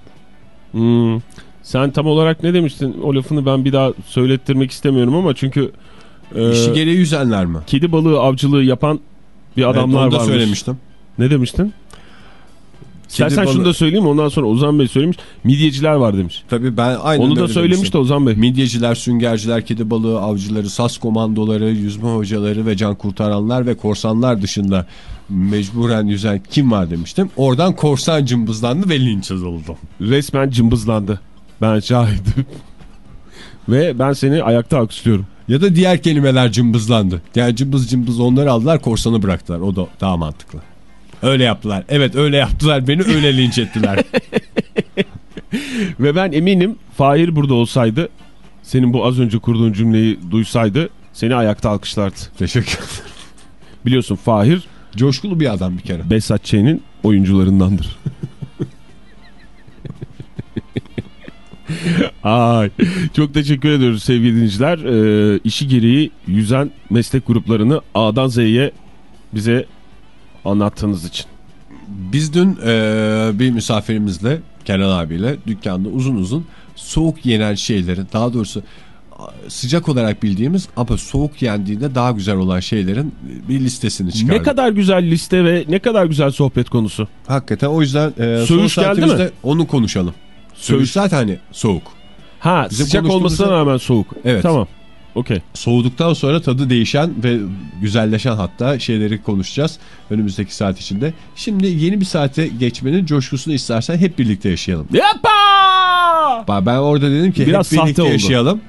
Hmm. Sen tam olarak ne demiştin? O lafını ben bir daha söylettirmek istemiyorum ama çünkü e, İşi gereği yüzenler mi? kedi balığı avcılığı yapan bir adamlar evet, onu da varmış. söylemiştim. Ne demiştin? İstersen balığı- şunu da söyleyeyim ondan sonra Ozan Bey söylemiş. Midyeciler var demiş. Tabii ben aynen Onu da öyle söylemiş demiştim. de Ozan Bey. Midyeciler, süngerciler, kedi balığı avcıları, sas komandoları, yüzme hocaları ve can kurtaranlar ve korsanlar dışında mecburen yüzen kim var demiştim. Oradan korsan cımbızlandı ve linç yazıldı. Resmen cımbızlandı. Ben şahidim. Ve ben seni ayakta alkışlıyorum. Ya da diğer kelimeler cımbızlandı. Yani cımbız cımbız onları aldılar korsanı bıraktılar. O da daha mantıklı. Öyle yaptılar. Evet öyle yaptılar. Beni öyle linç ettiler. Ve ben eminim Fahir burada olsaydı senin bu az önce kurduğun cümleyi duysaydı seni ayakta alkışlardı. Teşekkür ederim. Biliyorsun Fahir Coşkulu bir adam bir kere. Behzat Ç'nin oyuncularındandır. Ay, çok teşekkür ediyoruz sevgili dinleyiciler. Ee, işi gereği yüzen meslek gruplarını A'dan Z'ye bize anlattığınız için. Biz dün e, bir misafirimizle Kenan abiyle dükkanda uzun uzun soğuk yenen şeylerin daha doğrusu sıcak olarak bildiğimiz ama soğuk yendiğinde daha güzel olan şeylerin bir listesini çıkardık. Ne kadar güzel liste ve ne kadar güzel sohbet konusu. Hakikaten o yüzden e, Söğüş son geldi mi? onu konuşalım. Söğüş, zaten hani soğuk. Ha Bizim sıcak olmasına rağmen soğuk. Evet. Tamam. Okey. Soğuduktan sonra tadı değişen ve güzelleşen hatta şeyleri konuşacağız önümüzdeki saat içinde. Şimdi yeni bir saate geçmenin coşkusunu istersen hep birlikte yaşayalım. Yapma! Ben orada dedim ki Biraz hep birlikte sahte oldu. yaşayalım.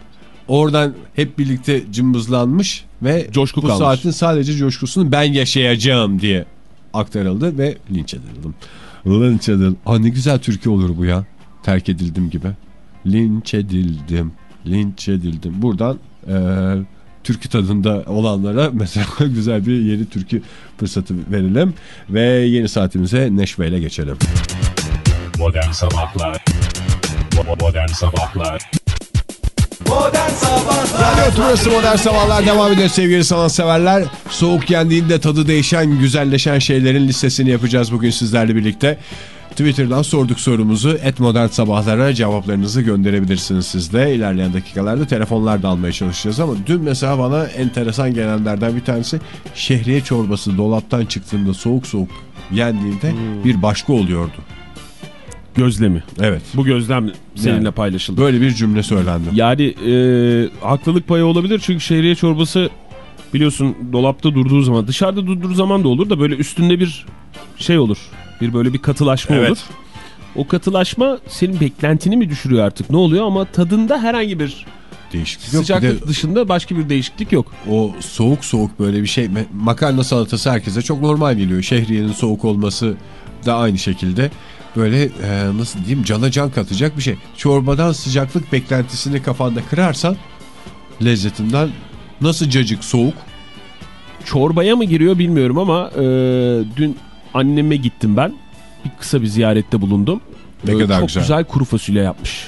Oradan hep birlikte cımbızlanmış ve Coşku bu kalmış. saatin sadece coşkusunu ben yaşayacağım diye aktarıldı ve linç edildim. Linç edildim. Aa ne güzel türkü olur bu ya. Terk edildim gibi. Linç edildim. Linç edildim. Buradan eee türkü tadında olanlara mesela güzel bir yeni türkü fırsatı verelim. Ve yeni saatimize neşveyle geçelim. Modern Sabahlar Bo- Modern Sabahlar Radyo Turası Modern Sabahlar devam ediyor sevgili sanatseverler. Soğuk yendiğinde tadı değişen, güzelleşen şeylerin listesini yapacağız bugün sizlerle birlikte. Twitter'dan sorduk sorumuzu. Et Modern Sabahlara cevaplarınızı gönderebilirsiniz siz de. İlerleyen dakikalarda telefonlar da almaya çalışacağız ama dün mesela bana enteresan gelenlerden bir tanesi şehriye çorbası dolaptan çıktığında soğuk soğuk yendiğinde bir başka oluyordu. Gözlemi. Evet. Bu gözlem seninle Yani. paylaşıldı. Böyle bir cümle söylendi. Yani e, haklılık payı olabilir çünkü şehriye çorbası biliyorsun dolapta durduğu zaman dışarıda durduğu zaman da olur da böyle üstünde bir şey olur. Bir böyle bir katılaşma Evet. olur. O katılaşma senin beklentini mi düşürüyor artık ne oluyor ama tadında herhangi bir Değişiklik yok. Bir de sıcaklık dışında başka bir değişiklik yok. o soğuk soğuk böyle bir şey makarna salatası herkese çok normal geliyor. Şehriyenin soğuk olması da aynı şekilde böyle e, nasıl diyeyim cana can katacak bir şey. Çorbadan sıcaklık beklentisini kafanda kırarsan lezzetinden nasıl cacık soğuk Çorbaya mı giriyor bilmiyorum ama e, dün anneme gittim ben. Bir kısa bir ziyarette bulundum. Ne E, kadar çok güzel. güzel kuru fasulye yapmış.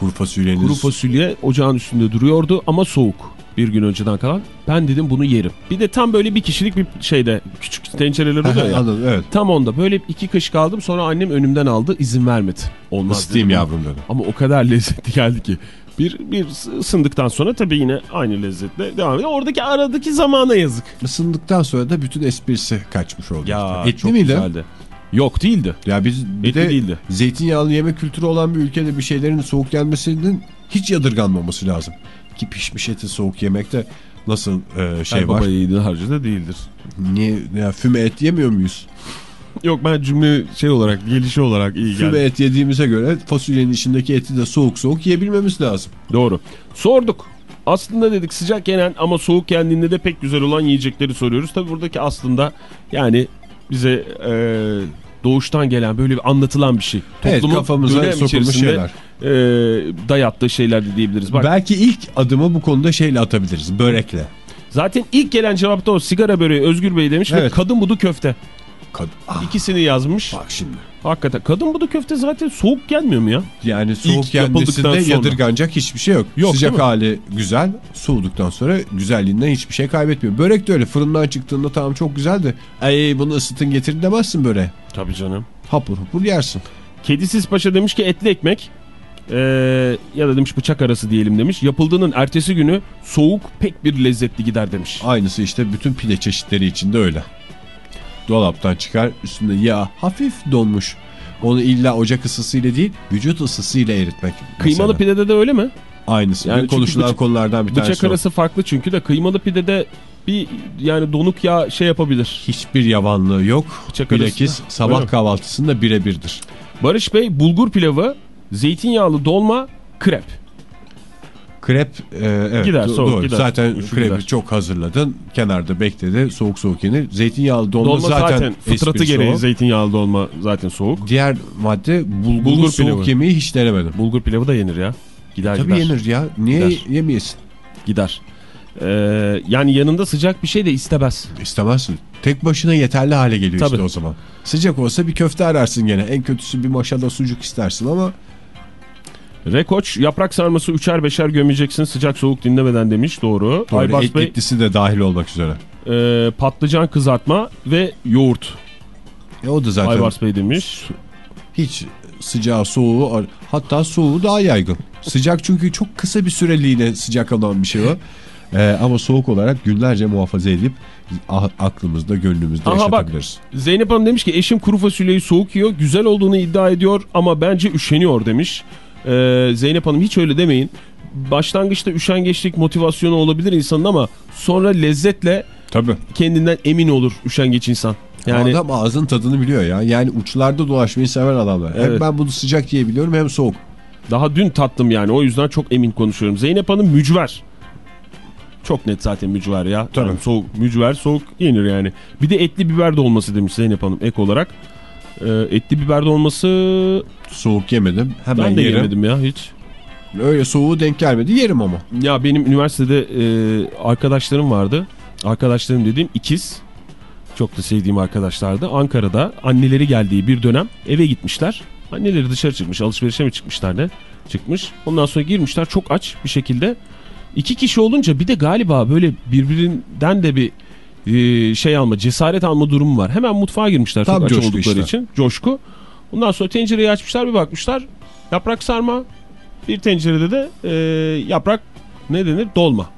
kuru fasulyeniz. Kuru fasulye ocağın üstünde duruyordu ama soğuk. Bir gün önceden kalan. Ben dedim bunu yerim. Bir de tam böyle bir kişilik bir şeyde küçük tencereler oluyor ya. Anladım evet. Tam onda böyle iki kaşık aldım sonra annem önümden aldı izin vermedi. Olmaz dedim. yavrum dedim. Ama o kadar lezzetli geldi ki. Bir, bir ısındıktan sonra tabii yine aynı lezzetle devam ediyor. Oradaki aradaki zamana yazık. Isındıktan sonra da bütün esprisi kaçmış oldu. Ya Etli çok miydi? güzeldi. Yok değildi. Ya biz bir Etli de değildi. zeytinyağlı yemek kültürü olan bir ülkede bir şeylerin soğuk yenmesinin hiç yadırganmaması lazım. Ki pişmiş eti soğuk yemekte nasıl e, şey Her var? baba yiğidin harcı da değildir. Niye ya füme et yemiyor muyuz? Yok ben cümle şey olarak gelişi olarak iyi Füme geldi. et yediğimize göre fasulyenin içindeki eti de soğuk soğuk yiyebilmemiz lazım. Doğru. Sorduk. Aslında dedik sıcak yenen ama soğuk yendiğinde de pek güzel olan yiyecekleri soruyoruz. Tabi buradaki aslında yani bize e, doğuştan gelen böyle bir anlatılan bir şey. Evet Toplumun kafamıza dönem sokulmuş şeyler. E, dayattığı şeyler de diyebiliriz. Bak Belki ilk adımı bu konuda şeyle atabiliriz. Börekle. zaten ilk gelen cevapta o sigara böreği Özgür Bey demiş ve Evet. kadın budu köfte. Kad ah, İkisini yazmış. bak şimdi. Hakikaten kadın budu köfte zaten soğuk gelmiyor mu ya? Yani soğuk İlk yenmesinde sonra. yadırganacak hiçbir şey yok. Yok, Sıcak hali güzel, soğuduktan sonra güzelliğinden hiçbir şey kaybetmiyor. Börek de öyle fırından çıktığında tamam çok güzeldi. Ay bunu ısıtın getirin demezsin böyle. Tabii canım. Hapur hapur yersin. Kedisiz Paşa demiş ki etli ekmek ee, ya da demiş bıçak arası diyelim demiş. Yapıldığının ertesi günü soğuk pek bir lezzetli gider demiş. Aynısı işte bütün pide çeşitleri içinde öyle. Dolaptan çıkar üstünde yağ hafif donmuş. Onu illa ocak ısısıyla değil vücut ısısıyla eritmek. Kıymalı mesela. pidede de öyle mi? Aynısı. Yani konuşulan bıçak- konulardan bir tanesi. Bıçak o. arası farklı çünkü de kıymalı pidede bir yani donuk yağ şey yapabilir. Hiçbir yavanlığı yok. Bıçak Bilakis arasında. sabah Öyle kahvaltısında birebirdir. Barış Bey bulgur pilavı, zeytinyağlı dolma, krep. Krep e, evet, Gider, soğuk doğru. gider. Zaten Şu krepi gider. çok hazırladın. Kenarda bekledi. Soğuk soğuk yenir. Zeytinyağlı dolma, Dolma zaten, zaten, fıtratı gereği o. zeytinyağlı dolma zaten soğuk. Diğer madde bulgur, Bulgur soğuk pilavı. yemeği hiç denemedim. Bulgur pilavı da yenir ya. Gider Tabii gider. yenir ya. Niye Gider. yemeyesin? Gider. Ee, yani yanında sıcak bir şey de istemez. İstemezsin. Tek başına yeterli hale geliyor Tabii. işte o zaman. Sıcak olsa bir köfte ararsın gene. En kötüsü bir maşada sucuk istersin ama Rekoç yaprak sarması üçer beşer gömeceksin sıcak soğuk dinlemeden demiş doğru. böyle Aybars et, Bey etlisi de dahil olmak üzere. e, patlıcan kızartma ve yoğurt. E o da zaten Aybars Bey demiş. hiç sıcağı soğuğu hatta soğuğu daha yaygın. Sıcak çünkü çok kısa bir süreliğine sıcak olan bir şey o. Ee, ama soğuk olarak günlerce muhafaza edip a- aklımızda gönlümüzde Aha bak. yaşatabiliriz. Zeynep Hanım demiş ki eşim kuru fasulyeyi soğuk yiyor güzel olduğunu iddia ediyor ama bence üşeniyor demiş. Ee, Zeynep Hanım hiç öyle demeyin. Başlangıçta üşengeçlik motivasyonu olabilir insanın ama sonra lezzetle Tabii. kendinden emin olur üşengeç insan. Yani Adam ağzın tadını biliyor ya. Yani uçlarda dolaşmayı seven adamlar. Hem Evet. ben bunu sıcak yiyebiliyorum hem soğuk. daha dün tattım yani o yüzden çok emin konuşuyorum. Zeynep Hanım mücver. Çok net zaten mücver ya. Tabii. Yani soğuk, mücver soğuk yenir yani. Bir de etli biber dolması demiş Zeynep Hanım ek olarak. Ee, etli biber dolması Soğuk yemedim. Hemen ben de yerim. yemedim ya hiç. Öyle soğuğu denk gelmedi. Yerim ama. Ya benim üniversitede e, arkadaşlarım vardı. Arkadaşlarım dediğim ikiz. Çok da sevdiğim arkadaşlardı. Ankara'da anneleri geldiği bir dönem eve gitmişler. Anneleri dışarı çıkmış alışverişe mi çıkmışlar ne? Çıkmış. Ondan sonra girmişler çok aç bir şekilde. İki kişi olunca bir de galiba böyle birbirinden de bir e, şey alma cesaret alma durumu var. Hemen mutfağa girmişler Tam çok aç oldukları işte. için. Coşku. Ondan sonra tencereyi açmışlar bir bakmışlar. Yaprak sarma. Bir tencerede de e, yaprak ne denir? Dolma.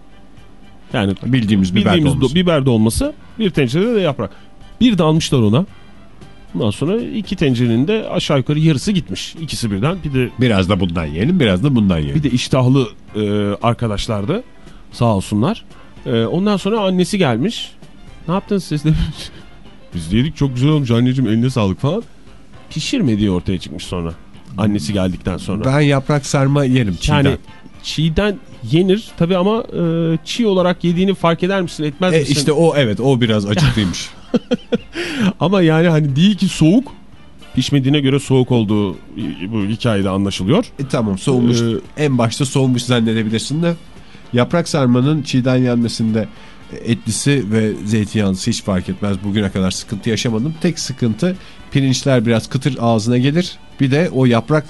Yani Bildiğimiz biber bildiğimiz dolması. do- biber dolması. Bir tencerede de yaprak. Bir dalmışlar ona. Ondan sonra iki tencerenin de aşağı yukarı yarısı gitmiş. İkisi birden. Bir de Biraz da bundan yiyelim biraz da bundan yiyelim. bir de iştahlı e, arkadaşlardı. Sağ olsunlar. E, ondan sonra annesi gelmiş. Ne yaptınız siz demiş. Biz dedik çok güzel olmuş anneciğim eline sağlık falan. Pişirmediği ortaya çıkmış sonra. Annesi geldikten sonra. Ben yaprak sarma yerim çiğden. Yani çiğden yenir tabi ama e, çiğ olarak yediğini fark eder misin etmez E misin? işte o evet o biraz acıklıymış. Ama yani hani değil ki soğuk pişmediğine göre soğuk olduğu bu hikayede anlaşılıyor. e tamam soğumuş. Ee, en başta soğumuş zannedebilirsin de yaprak sarmanın çiğden yenmesinde etlisi ve zeytinyağlısı hiç fark etmez. Bugüne kadar sıkıntı yaşamadım. Tek sıkıntı pirinçler biraz kıtır ağzına gelir. Bir de o yaprak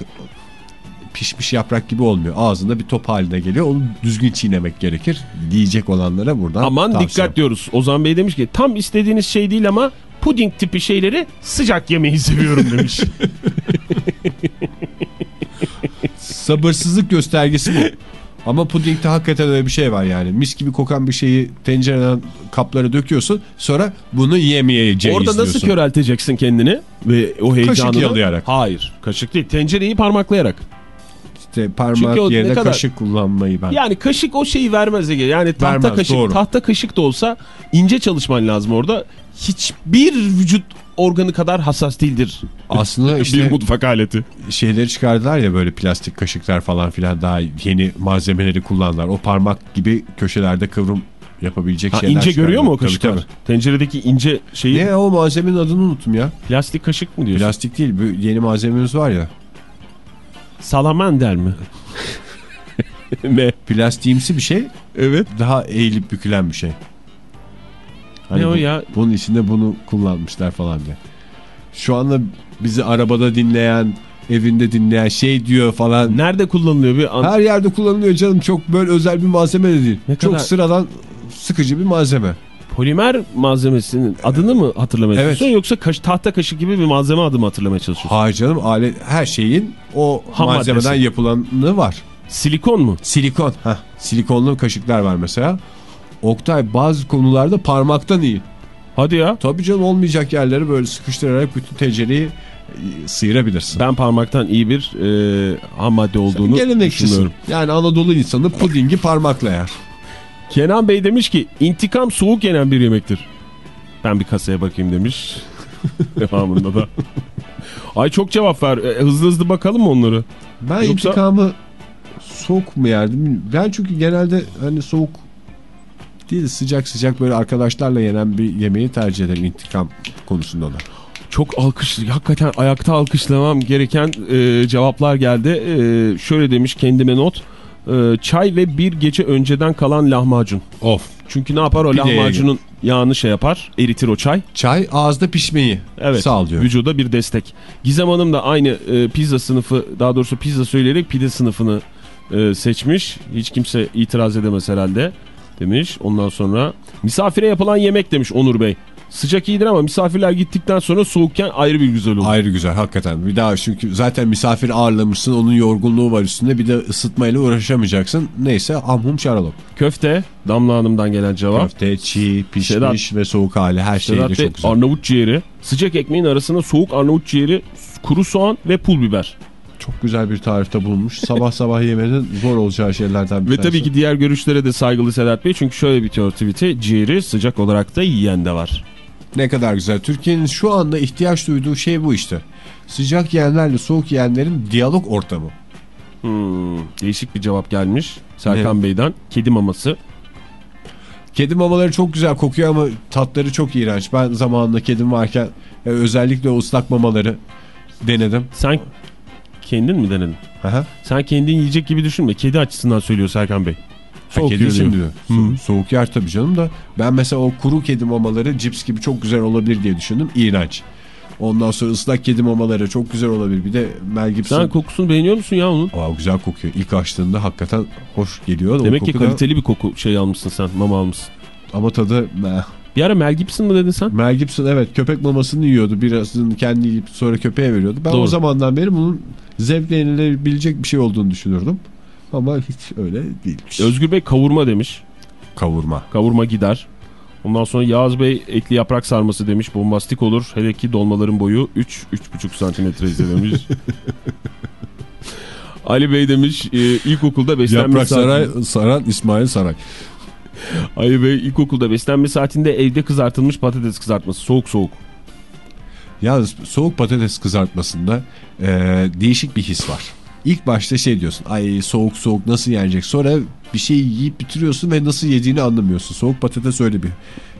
pişmiş yaprak gibi olmuyor. Ağzında bir top haline geliyor. Onu düzgün çiğnemek gerekir. Diyecek olanlara buradan Aman tavsiye. dikkat diyoruz. Ozan Bey demiş ki tam istediğiniz şey değil ama puding tipi şeyleri sıcak yemeyi seviyorum demiş. Sabırsızlık göstergesi bu. Ama pudingde hakikaten öyle bir şey var yani. Mis gibi kokan bir şeyi tencereden kaplara döküyorsun. Sonra bunu yemeyeceğiz Orada nasıl diyorsun. körelteceksin kendini ve o heyecanını? yalayarak. Hayır kaşık değil tencereyi parmaklayarak. İşte parmak yerine kadar- kaşık kullanmayı ben. Yani kaşık o şeyi vermez Ege. Yani tahta Vermez, kaşık doğru. tahta kaşık da olsa ince çalışman lazım orada. Hiçbir vücut organı kadar hassas değildir. Aslında bir işte mutfak aleti. şeyleri çıkardılar ya böyle plastik kaşıklar falan filan daha yeni malzemeleri kullandılar. O parmak gibi köşelerde kıvrım yapabilecek Ha, şeyler ince görüyor mu o kaşıklar? Tabii, tabii. Tenceredeki ince şeyi Ne o malzemenin adını unuttum ya. plastik kaşık mı diyorsun? Plastik değil bu yeni malzememiz var ya. Salamander mi? ne? Plastiğimsi bir şey Evet. daha eğilip bükülen bir şey. Hani ne o ya? Bunun içinde bunu kullanmışlar falan diye. Şu anda bizi arabada dinleyen, evinde dinleyen şey diyor falan. Nerede kullanılıyor bir. Her yerde kullanılıyor canım. Çok böyle özel bir malzeme de değil. Ne Çok kadar- sıradan sıkıcı bir malzeme. polimer malzemesinin adını mı hatırlamaya Evet. çalışıyorsun yoksa kaş, tahta kaşık gibi bir malzeme adı mı hatırlamaya çalışıyorsun? Hayır canım alet her şeyin o Ham malzemeden maddesi. yapılanı var. Silikon mu? Silikon. Heh, silikonlu kaşıklar var mesela. Oktay bazı konularda parmaktan iyi. Hadi ya. Tabii canım olmayacak yerleri böyle sıkıştırarak bütün tencereyi e, sıyırabilirsin. Ben parmaktan iyi bir e, ham madde olduğunu düşünüyorum. Yani Anadolu insanı pudingi parmakla yer. Kenan Bey demiş ki intikam soğuk yenen bir yemektir. Ben bir kasaya bakayım demiş. Devamında da. Ay çok cevap ver. E, hızlı hızlı bakalım mı onları? Ben Yoksa- intikamı soğuk mu yerdim? Ben çünkü genelde hani soğuk değil de sıcak sıcak böyle arkadaşlarla yenen bir yemeği tercih ederim intikam konusunda da. Çok alkış, hakikaten ayakta alkışlamam gereken e, cevaplar geldi. E, şöyle demiş kendime not. E, çay ve bir gece önceden kalan lahmacun. Of. Çünkü ne yapar o Pideye lahmacunun yağını şey yapar, eritir o çay. Çay ağızda pişmeyi Evet. sağlıyor. Vücuda bir destek. Gizem Hanım da aynı e, pizza sınıfı, daha doğrusu pizza söyleyerek pide sınıfını e, seçmiş. Hiç kimse itiraz edemez herhalde demiş. Ondan sonra misafire yapılan yemek demiş Onur Bey. Sıcak iyidir ama misafirler gittikten sonra soğukken ayrı bir güzel olur. Ayrı güzel hakikaten. Bir daha çünkü zaten misafir ağırlamışsın onun yorgunluğu var üstünde bir de ısıtmayla uğraşamayacaksın. Neyse hamhum şaralop. Köfte Damla Hanım'dan gelen cevap. Köfte, çiğ, pişmiş Sedat- ve soğuk hali her şeyle çok güzel. Arnavut ciğeri. Sıcak ekmeğin arasına soğuk Arnavut ciğeri, kuru soğan ve pul biber. Çok güzel bir tarifte bulunmuş. sabah sabah yemenin zor olacağı şeylerden bir Ve tanesi. tabii ki diğer görüşlere de saygılı Sedat Bey. Çünkü şöyle bitiyor tweet'i. Ciğeri sıcak olarak da yiyen de var. Ne kadar güzel. Türkiye'nin şu anda ihtiyaç duyduğu şey bu işte. Sıcak yiyenlerle soğuk yiyenlerin diyalog ortamı. Hmm, değişik bir cevap gelmiş Serkan Bey'den. Kedi maması. Kedi mamaları çok güzel kokuyor ama tatları çok iğrenç. Ben zamanında kedim varken e, özellikle o ıslak mamaları denedim. Sen kendin mi denedin? Aha. Sen kendin yiyecek gibi düşünme. Kedi açısından söylüyor Serkan Bey. Soğuk kedi için diyor. So- soğuk yer tabii canım da ben mesela o kuru kedi mamaları cips gibi çok güzel olabilir diye düşündüm. İğrenç. Ondan sonra ıslak kedi mamaları çok güzel olabilir. Bir de Mel Gibson. Sen kokusunu beğeniyor musun ya onun? Aa, güzel kokuyor. İlk açtığında hakikaten hoş geliyor. Demek ki koku da- kaliteli bir koku şey almışsın sen. Mama almışsın. Ama tadı meh. Bir ara Mel Gibson mı dedin sen? Mel Gibson evet köpek mamasını yiyordu. Birazını kendi yiyip sonra köpeğe veriyordu. Ben Doğru. o zamandan beri bunun zevkle yenilebilecek bir şey olduğunu düşünürdüm. Ama hiç öyle değilmiş. Özgür Bey kavurma demiş. Kavurma. Kavurma gider. Ondan sonra Yağız Bey etli yaprak sarması demiş. Bombastik olur. Hele ki dolmaların boyu 3-3,5 santimetre demiş. Ali Bey demiş e, ilkokulda beslenme Yaprak saati- Saray, Saran İsmail Saray. Ali Bey ilkokulda beslenme saatinde evde kızartılmış patates kızartması. Soğuk soğuk. Yalnız soğuk patates kızartmasında e, değişik bir his var. İlk başta şey diyorsun ay soğuk soğuk nasıl yenecek sonra bir şey yiyip bitiriyorsun ve nasıl yediğini anlamıyorsun. Soğuk patates öyle bir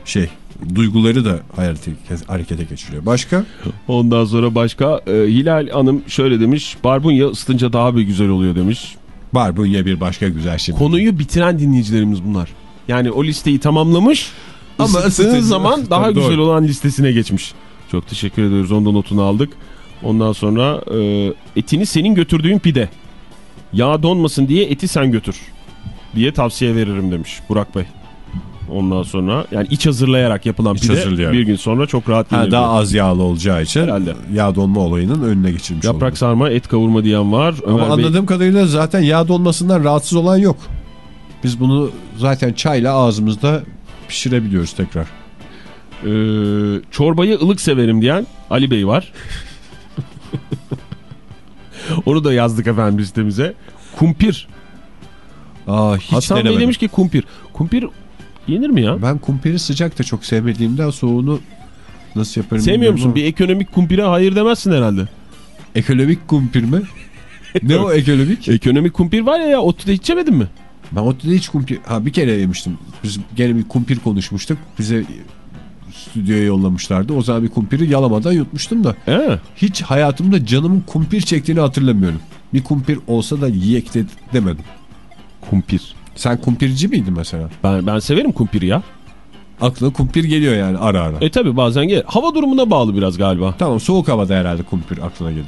şey duyguları da harekete, harekete geçiriyor. Başka? Ondan sonra başka e, Hilal Hanım şöyle demiş. Barbunya ısıtınca daha bir güzel oluyor demiş. Barbunya bir başka güzel şey. Konuyu bitiren dinleyicilerimiz bunlar. Yani o listeyi tamamlamış Ama ısıttığı zaman daha güzel olan listesine geçmiş. Çok teşekkür ediyoruz. Onda notunu aldık. Ondan sonra e, etini senin götürdüğün pide. Yağ donmasın diye eti sen götür diye tavsiye veririm demiş Burak Bey. Ondan sonra yani iç hazırlayarak yapılan İç pide bir gün sonra çok rahat Ha, daha az yağlı olacağı için Herhalde. yağ donma olayının önüne geçilmiş Yaprak oldu. sarma et kavurma diyen var. Ama Ömer Bey- anladığım kadarıyla zaten yağ donmasından rahatsız olan yok. Biz bunu zaten çayla ağzımızda pişirebiliyoruz tekrar. Ee, çorbayı ılık severim diyen Ali Bey var. Onu da yazdık efendim listemize. Kumpir. Aa, hiç Hasan Bey denemedim. demiş ki kumpir. Kumpir yenir mi ya? Ben kumpiri sıcak da çok sevmediğimden soğuğunu nasıl yaparım Sevmiyor musun? ama- Bir ekonomik kumpire hayır demezsin herhalde. Ekonomik kumpir mi? ne o ekonomik? Ekonomik kumpir var ya ya ODTÜ'de hiç yemedin mi? Ben ODTÜ'de hiç kumpir... Ha bir kere yemiştim. Biz gene bir kumpir konuşmuştuk. Bize stüdyoya yollamışlardı. O zaman bir kumpiri yalamadan yutmuştum da. He. Hiç hayatımda canımın kumpir çektiğini hatırlamıyorum. Bir kumpir olsa da yiyek de demedim. Kumpir. Sen kumpirci miydin mesela? Ben, ben severim kumpiri ya. Aklına kumpir geliyor yani ara ara. E tabi bazen gel. Hava durumuna bağlı biraz galiba. Tamam soğuk havada herhalde kumpir aklına geliyor.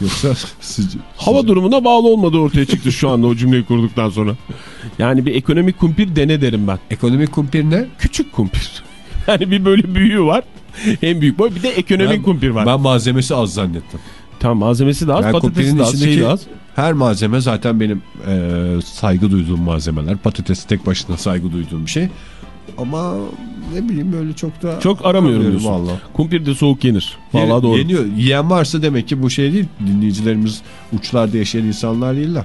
Yoksa sıcak. Hava durumuna bağlı olmadığı ortaya çıktı şu anda o cümleyi kurduktan sonra. Yani bir ekonomik kumpir dene derim ben. Ekonomik kumpir ne? Küçük kumpir. Yani bir böyle büyüğü var. En büyük boy bir de ekonomik Ben- kumpir var. Ben malzemesi az zannettim. Tamam malzemesi de az, Yani patatesi de az, içindeki şeyi de az. her malzeme zaten benim e, saygı duyduğum malzemeler. Patatesi tek başına saygı duyduğum bir şey. ama ne bileyim böyle çok da Çok aramıyorum diyorsun. Valla. Kumpir de soğuk yenir. Vallahi doğru. Yeniyor. Yiyen varsa demek ki bu şey değil. Dinleyicilerimiz uçlarda yaşayan insanlar değiller.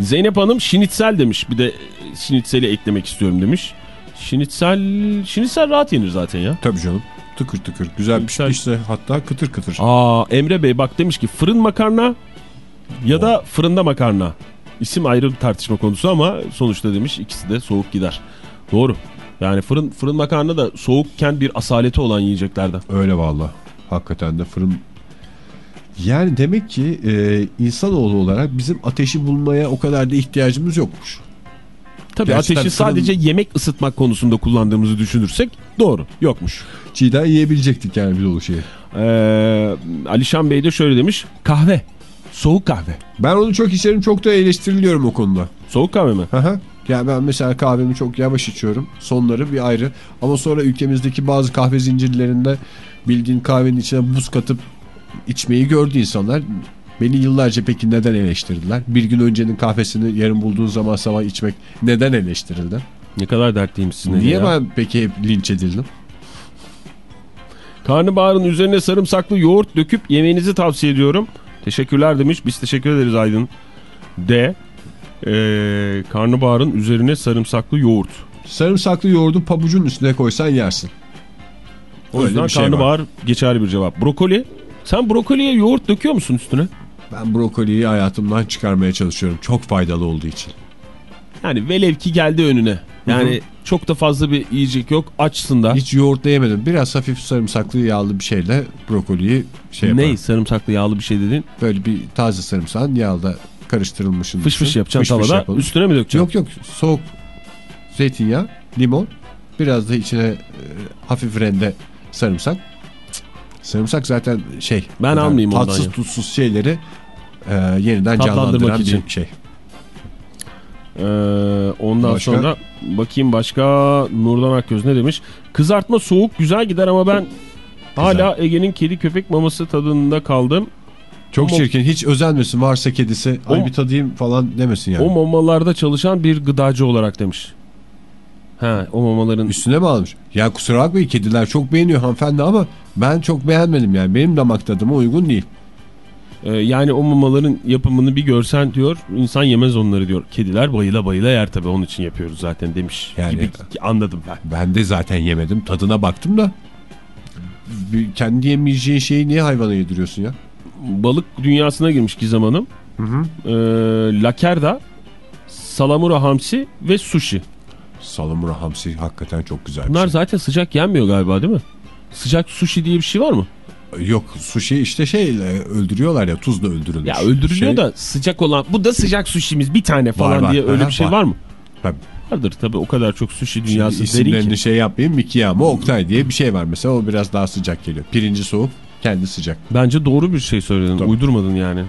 Zeynep Hanım şinitsel demiş. Bir de şinitseli eklemek istiyorum demiş. Şinitsel, şinitsel rahat yenir zaten ya. Tabii canım. Tıkır tıkır. Güzel Güzel. pişmişse hatta kıtır kıtır. Aa Emre Bey bak demiş ki fırın makarna ya da fırında makarna. İsim ayrı bir tartışma konusu ama sonuçta demiş ikisi de soğuk gider. Doğru. Yani fırın fırın makarna da soğukken bir asaleti olan yiyeceklerden. Öyle valla. Hakikaten de fırın... Yani demek ki e, insanoğlu olarak bizim ateşi bulmaya o kadar da ihtiyacımız yokmuş. Tabii Gerçekten ateşi fırın- sadece yemek ısıtmak konusunda kullandığımızı düşünürsek doğru yokmuş. Çiğden yiyebilecektik yani bir dolu şeyi. Ee, Alişan Bey de şöyle demiş kahve soğuk kahve. Ben onu çok içerim çok da eleştiriliyorum o konuda. Soğuk kahve mi? Aha. Yani ben mesela kahvemi çok yavaş içiyorum. Sonları bir ayrı. Ama sonra ülkemizdeki bazı kahve zincirlerinde bildiğin kahvenin içine buz katıp içmeyi gördü insanlar. Beni yıllarca peki neden eleştirdiler? Bir gün öncenin kahvesini yarın bulduğun zaman sabah içmek neden eleştirildi? Ne kadar dertliyim sizinle Niye ya. ben peki hep linç edildim? Karnabaharın üzerine sarımsaklı yoğurt döküp yemenizi tavsiye ediyorum. Teşekkürler demiş. Biz teşekkür ederiz Aydın. D. Ee, karnabaharın üzerine sarımsaklı yoğurt. Sarımsaklı yoğurdu pabucun üstüne koysan yersin. O Öyle yüzden şey var. karnabahar geçerli bir cevap. Brokoli. Sen brokoliye yoğurt döküyor musun üstüne? Ben brokoliyi hayatımdan çıkarmaya çalışıyorum. Çok faydalı olduğu için. Yani velev ki geldi önüne. Yani çok da fazla bir yiyecek yok. Açsın da. Hiç yoğurtla yemedim. Biraz hafif sarımsaklı yağlı bir şeyle brokoliyi şey yaparım. ne sarımsaklı yağlı bir şey dedin? Böyle bir taze sarımsağın yağda karıştırılmışın. Fış fış yapacaksın Fış tavada. üstüne mi dökeceksin? Yok yok soğuk zeytinyağı, limon, biraz da içine e, hafif rende sarımsak. Sarımsak zaten şey. Ben almayayım ondan Tatsız ya. tuzsuz şeyleri e, yeniden canlandıran için. bir şey. Ee, ondan Başka? sonra bakayım başka Nurdan Akgöz ne demiş? Kızartma soğuk güzel gider ama ben hala Ege'nin kedi köpek maması tadında kaldım. Çok O- çirkin. Hiç özenmesin. Varsa kedisi. O- Ay bir tadayım falan demesin yani. O mamalarda çalışan bir gıdacı olarak demiş. Ha o mamaların Üstüne mi almış? Ya kusura bakmayın kediler çok beğeniyor hanımefendi ama ben çok beğenmedim yani. Benim damak tadıma uygun değil. E, yani o mamaların yapımını bir görsen diyor insan yemez onları diyor. Kediler bayıla bayıla yer tabii onun için yapıyoruz zaten demiş. Yani- Gibi anladım ben. Ben de zaten yemedim. Tadına baktım da. Kendi yemeyeceğin şeyi niye hayvana yediriyorsun ya? Balık dünyasına girmiş Gizem Hanım. Ee, lakerda, salamura hamsi ve sushi. Salamura hamsi hakikaten çok güzel Bunlar şey. zaten sıcak yenmiyor galiba değil mi? Sıcak sushi diye bir şey var mı? Yok sushi işte şeyle öldürüyorlar ya tuzla öldürülmüş. Ya öldürülüyor Şey- da sıcak olan bu da sıcak sushi'miz bir tane falan var. diye öyle bir şey var. var mı? Tabii. Vardır tabii o kadar çok sushi dünyası Şimdi derin isimlerini ki. şey yapmayayım Mickey ama Oktay diye bir şey var mesela o biraz daha sıcak geliyor. Pirinci soğuk kendi sıcak. Bence doğru bir şey söyledin Tabii. uydurmadın yani.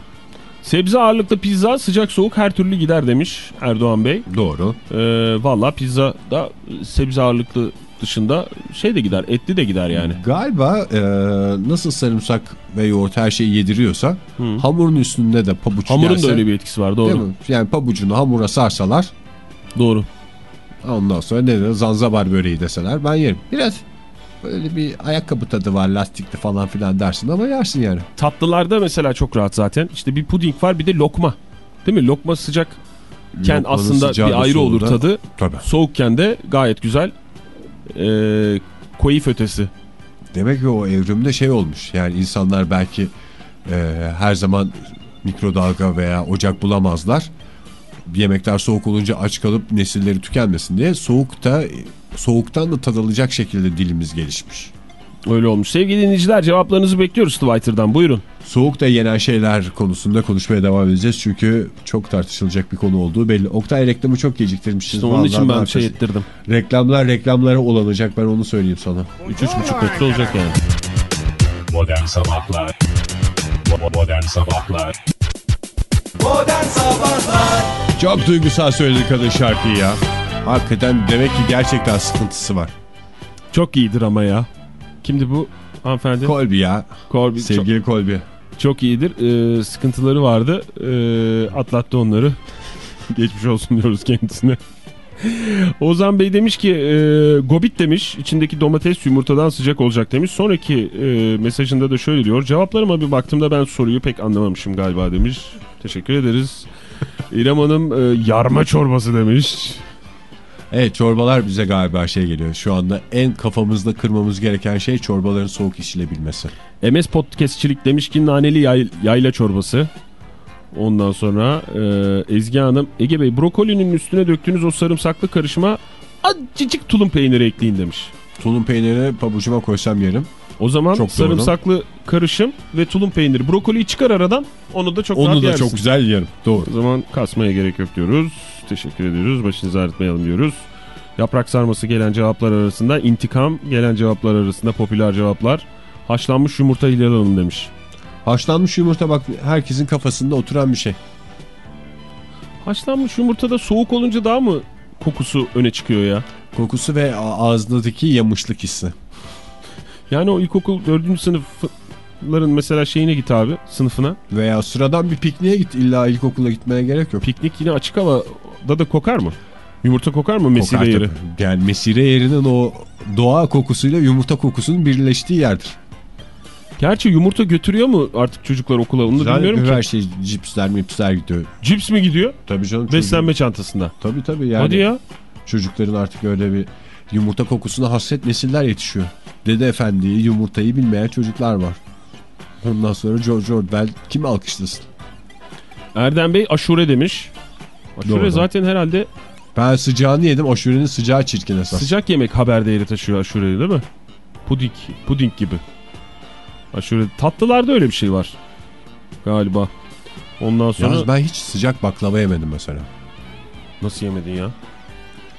Sebze ağırlıklı pizza sıcak soğuk her türlü gider demiş Erdoğan Bey. Doğru. Ee, Valla pizza da sebze ağırlıklı dışında şey de gider etli de gider yani. Galiba e, nasıl sarımsak ve yoğurt her şeyi yediriyorsa hamurun üstünde de pabuç Hamurun gelse, da öyle bir etkisi var Değil doğru. mi? Yani pabucunu hamura sarsalar Doğru. ondan sonra ne de zanzabar böreği deseler ben yerim. Biraz böyle bir ayakkabı tadı var lastikli falan filan dersin ama yersin yani. Tatlılarda mesela çok rahat zaten. İşte bir puding var bir de lokma. Değil mi? Lokma sıcakken Lokmanın aslında bir ayrı olur tadı. Tabii. Soğukken de gayet güzel. Ee, koyif ötesi. Demek ki o evrimde şey olmuş. Yani insanlar belki e, her zaman mikrodalga veya ocak bulamazlar. Yemekler soğuk olunca aç kalıp nesilleri tükenmesin diye soğukta soğuktan da tadılacak şekilde dilimiz gelişmiş. Öyle olmuş. Sevgili dinleyiciler cevaplarınızı bekliyoruz Twitter'dan. Buyurun. Soğukta yenen şeyler konusunda konuşmaya devam edeceğiz. Çünkü çok tartışılacak bir konu olduğu belli. Oktay reklamı çok geciktirmişiz. İşte onun Vallahi için ben yapacağız? şey ettirdim. Reklamlar reklamlara olanacak ben onu söyleyeyim sana. 3-3,5 metre olacak yani. Modern Sabahlar Bo- Modern Sabahlar Çok duygusal söyledi kadın şarkıyı ya. Hakikaten demek ki gerçekten sıkıntısı var. Çok iyidir ama ya. Kimdi bu hanımefendi? Kolbi ya. Çok, Sevgili Kolbi. çok iyidir. Ee, sıkıntıları vardı. Ee, atlattı onları. Geçmiş olsun diyoruz kendisine. Ozan Bey demiş ki e, Gobit demiş içindeki domates yumurtadan sıcak olacak demiş. Sonraki e, mesajında da şöyle diyor. Cevaplarıma bir baktığımda ben soruyu pek anlamamışım galiba demiş. Teşekkür ederiz. İrem Hanım e, yarma çorbası demiş. Evet çorbalar bize galiba şey geliyor. Şu anda en kafamızda kırmamız gereken şey çorbaların soğuk içilebilmesi. MS Podcastçilik demiş ki naneli yay- yayla çorbası. Ondan sonra e, Ezgi Hanım Ege Bey brokolinin üstüne döktüğünüz o sarımsaklı karışıma azıcık tulum peyniri ekleyin demiş. Tulum peynirini pabucuma koysam yerim. O zaman Çok doğru. sarımsaklı karışım ve tulum peyniri. Brokoliyi çıkar aradan onu da çok rahat Onu da yersin. çok güzel yerim. Doğru. O zaman kasmaya gerek yok diyoruz. Teşekkür ediyoruz. Başınızı ağrıtmayalım diyoruz. Yaprak sarması gelen cevaplar arasında intikam gelen cevaplar arasında popüler cevaplar. Haşlanmış yumurta Hilal Hanım demiş. Haşlanmış yumurta bak herkesin kafasında oturan bir şey. Haşlanmış yumurtada soğuk olunca daha mı kokusu öne çıkıyor ya? Kokusu ve ağzındaki yamışlık hissi. Yani o ilkokul 4. sınıfların mesela şeyine git abi sınıfına. Veya sıradan bir pikniğe git. İlla ilkokula gitmeye gerek yok. Piknik yine açık havada da kokar mı? Yumurta kokar mı mesire Kokar yeri? tabii. Yani mesire yerinin o doğa kokusuyla yumurta kokusunun birleştiği yerdir. Gerçi yumurta götürüyor mu artık çocuklar okula onu da bilmiyorum ki. Her şey cipsler mipsler gidiyor. Cips mi gidiyor? Tabii canım. Beslenme çantasında. Tabii tabii yani. Hadi ya. Çocukların artık öyle bir yumurta kokusuna hasret nesiller yetişiyor. Dede efendiyi yumurtayı bilmeyen çocuklar var. Ondan sonra George Orwell kim alkışlasın? Erdem Bey aşure demiş. Aşure Doğru. zaten herhalde Ben sıcağını yedim. Aşurenin sıcağı çirkin esas. sıcak yemek haber değeri taşıyor aşure değil mi? Puding, puding gibi. Aşure tatlılarda öyle bir şey var. Galiba. Ondan sonra Yalnız ben hiç sıcak baklava yemedim mesela. nasıl yemedin ya?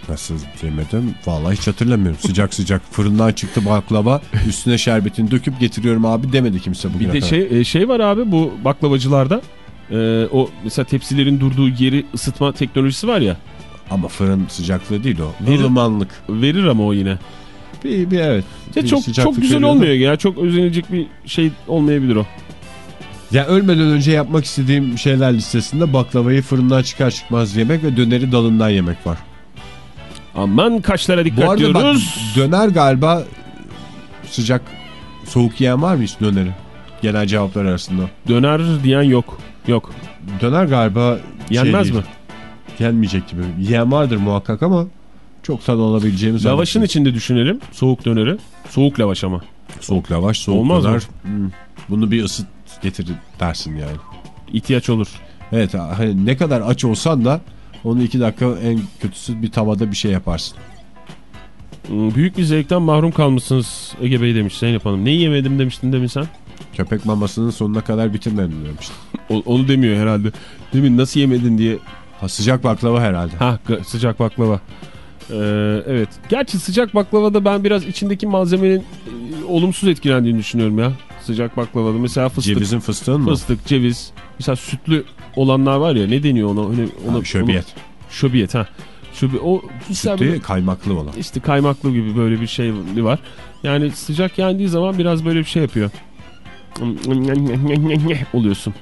Nasıl yemedim? Vallahi hiç hatırlamıyorum. Sıcak sıcak fırından çıktı baklava. Üstüne şerbetini döküp getiriyorum abi demedi kimse bugüne Bir de kadar. şey e, şey var abi bu baklavacılarda. E, o mesela tepsilerin durduğu yeri ısıtma teknolojisi var ya. Ama fırın sıcaklığı değil o. Verir- Ilımanlık. Verir ama o yine. Bir, bir evet. Ya Bir çok çok güzel olmuyor ya. Çok özenilecek bir şey olmayabilir o. Ya ölmeden önce yapmak istediğim şeyler listesinde baklavayı fırından çıkar çıkmaz yemek ve döneri dalından yemek var. Aman kaşlara Bu dikkat arada bak diyoruz. döner galiba sıcak soğuk yiyen var mı hiç döneri? Genel cevaplar arasında. Döner diyen yok. Yok. Döner galiba şey Yenmez değil, mi? Yenmeyecek gibi. Yiyen vardır muhakkak ama çok tadı olabileceğimiz Lavaşın içinde düşünelim. Soğuk döneri. Soğuk lavaş ama. Soğuk lavaş, soğuk Olmaz döner. mı? Hmm. Bunu bir ısıt getir dersin yani. İhtiyaç olur. Evet hani ne kadar aç olsan da onu iki dakika en kötüsü bir tavada bir şey yaparsın. Hmm, Büyük bir zevkten mahrum kalmışsınız Ege Bey demiş Zeynep Hanım. Neyi yemedim demiştin demin sen? Köpek mamasının sonuna kadar bitirmedim demiştim. Onu demiyor herhalde. Demin nasıl yemedin diye. Ha, sıcak baklava herhalde. Ha sıcak baklava. Ee, evet. Gerçi sıcak baklavada ben biraz içindeki malzemenin e, olumsuz etkilendiğini düşünüyorum ya. Sıcak baklavada mesela fıstık, Cevizin fıstığın mı? fıstık, ceviz. Mesela sütlü olanlar var ya ne deniyor ona? Ona, ona Ha, şöbiyet. Onu, şöbiyet ha. Şöbi, o Sütlü böyle- kaymaklı olan. işte kaymaklı gibi böyle bir şey var. Yani sıcak yendiği zaman biraz böyle bir şey yapıyor. oluyorsun.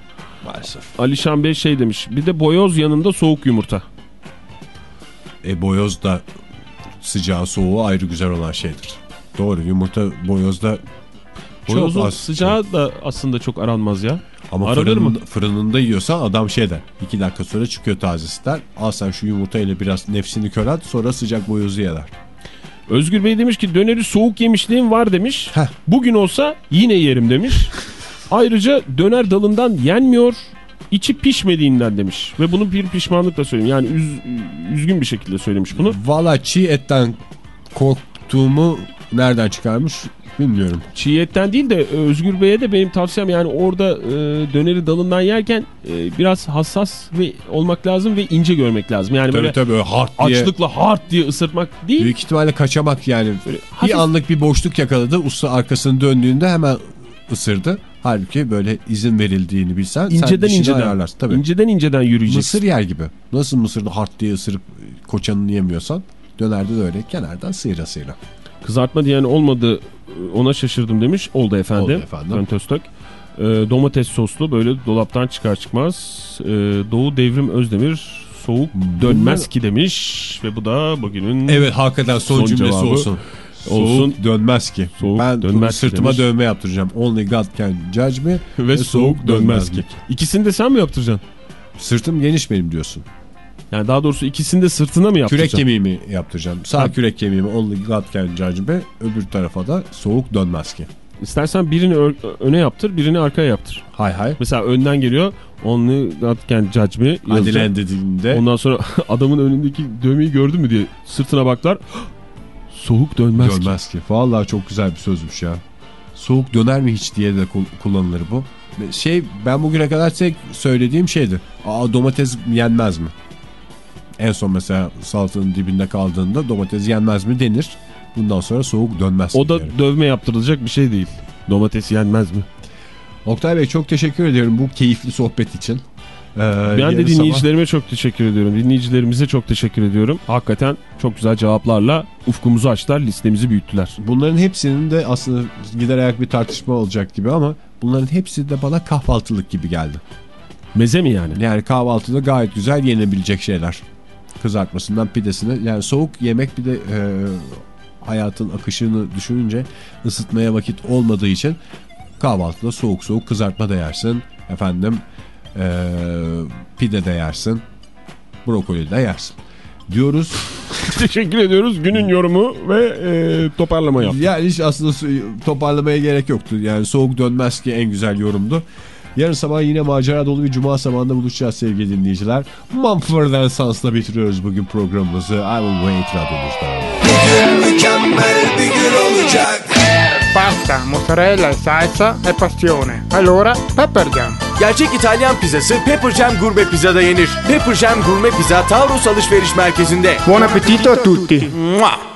Maalesef. Alişan Bey şey demiş. Bir de boyoz yanında soğuk yumurta. E boyoz da sıcağı soğuğu ayrı güzel olan şeydir. Doğru yumurta boyozda Boyozun sıcağı da aslında çok aranmaz ya. Ama aranır fırın, mı? fırınında yiyorsan adam şey der. İki dakika sonra çıkıyor tazesi der. Al sen şu yumurtayla biraz nefsini körelt sonra sıcak boyozu ye der. Özgür Bey demiş ki döneri soğuk yemişliğim var demiş. Heh. Bugün olsa yine yerim demiş. Ayrıca döner dalından yenmiyor. içi pişmediğinden demiş. Ve bunu bir pişmanlıkla söyleyeyim. Yani üz- üzgün bir şekilde söylemiş bunu. Valla çiğ etten korktuğumu nereden çıkarmış bilmiyorum. Çiğ etten değil de e, Özgür Bey'e de benim tavsiyem yani orada e, döneri dalından yerken e, biraz hassas ve olmak lazım ve ince görmek lazım. Yani Tabii böyle tabii hard diye. açlıkla hard diye ısırtmak değil. Büyük ihtimalle kaçamak yani. Böyle hafif- Bir anlık bir boşluk yakaladı. Usta arkasını döndüğünde hemen ısırdı. Halbuki böyle izin verildiğini bilsen sen inceden dişini inceden. ayarlarsın. Tabii. İnceden inceden yürüyeceksin. Mısır yer gibi. Nasıl mısırda hard diye ısırıp koçanını yemiyorsan dönerde de öyle kenardan sıyra sıyra. Kızartma diyen olmadı ona şaşırdım demiş. Oldu efendim. Oldu efendim. Ön Tostok. Ee, domates soslu böyle dolaptan çıkar çıkmaz. Ee, Doğu Devrim Özdemir Soğuk dönmez ki demiş ve bu da bugünün Evet hakikaten son, Son cümlesi cevabı olsun. olsun. Soğuk dönmez ki. Soğuk ben dönmez ki sırtıma demiş. dövme yaptıracağım. Only God can judge me. ve soğuk dönmez ki. İkisini de sen mi yaptıracaksın? Sırtım geniş benim diyorsun. Yani daha doğrusu ikisini de sırtına mı Kürek yaptıracaksın? kemiğimi yaptıracağım. Sağ Ha. kürek kemiğimi can judge me. Öbür tarafa da soğuk dönmez ki. İstersen birini öne yaptır, birini arkaya yaptır. Hay hay. Mesela önden geliyor. Only can judge me. Adilen dediğinde Ondan sonra adamın önündeki dövmeyi gördün mü diye sırtına baklar. Soğuk dönmez, ki. dönmez ki. Vallahi çok güzel bir sözmüş ya. Soğuk döner mi hiç diye de kul- kullanılır bu. Şey ben bugüne kadar tek söylediğim şeydi. Aa domates yenmez mi? En son mesela salatanın dibinde kaldığında domates yenmez mi denir. Bundan sonra soğuk dönmez. O da derim. dövme yaptırılacak bir şey değil. Domates yenmez mi? Oktay Bey çok teşekkür ediyorum bu keyifli sohbet için. Ee, Ben de sabah- dinleyicilerime çok teşekkür ediyorum. Dinleyicilerimize çok teşekkür ediyorum. Hakikaten çok güzel cevaplarla ufkumuzu açtılar, listemizi büyüttüler. Bunların hepsinin de aslında gider ayak bir tartışma olacak gibi ama bunların hepsi de bana kahvaltılık gibi geldi. Meze mi yani? Yani kahvaltıda gayet güzel yenebilecek şeyler. Kızartmasından pidesine. Yani soğuk yemek bir de e, hayatın akışını düşününce ısıtmaya vakit olmadığı için kahvaltıda soğuk soğuk kızartma da yersin. Efendim e, pide de yersin. Brokoli de yersin. Diyoruz. teşekkür ediyoruz. Günün yorumu ve e, toparlama yap. Yani hiç aslında toparlamaya gerek yoktu. Yani soğuk dönmez ki en güzel yorumdu. Yarın sabah yine macera dolu bir cuma sabahında buluşacağız sevgili dinleyiciler. Mumford Sons'la bitiriyoruz bugün programımızı. I will wait radyomuzda. Mükemmel bir gün olacak. Pasta, mozzarella salsa e passione. Allora, Pepper Jam. Gerçek İtalyan pizzası Pepper Jam Gurme Pizza'da yenir. Pepper Jam Gurme Pizza Taurus Alışveriş Merkezi'nde. Buon appetito a tutti. Mua!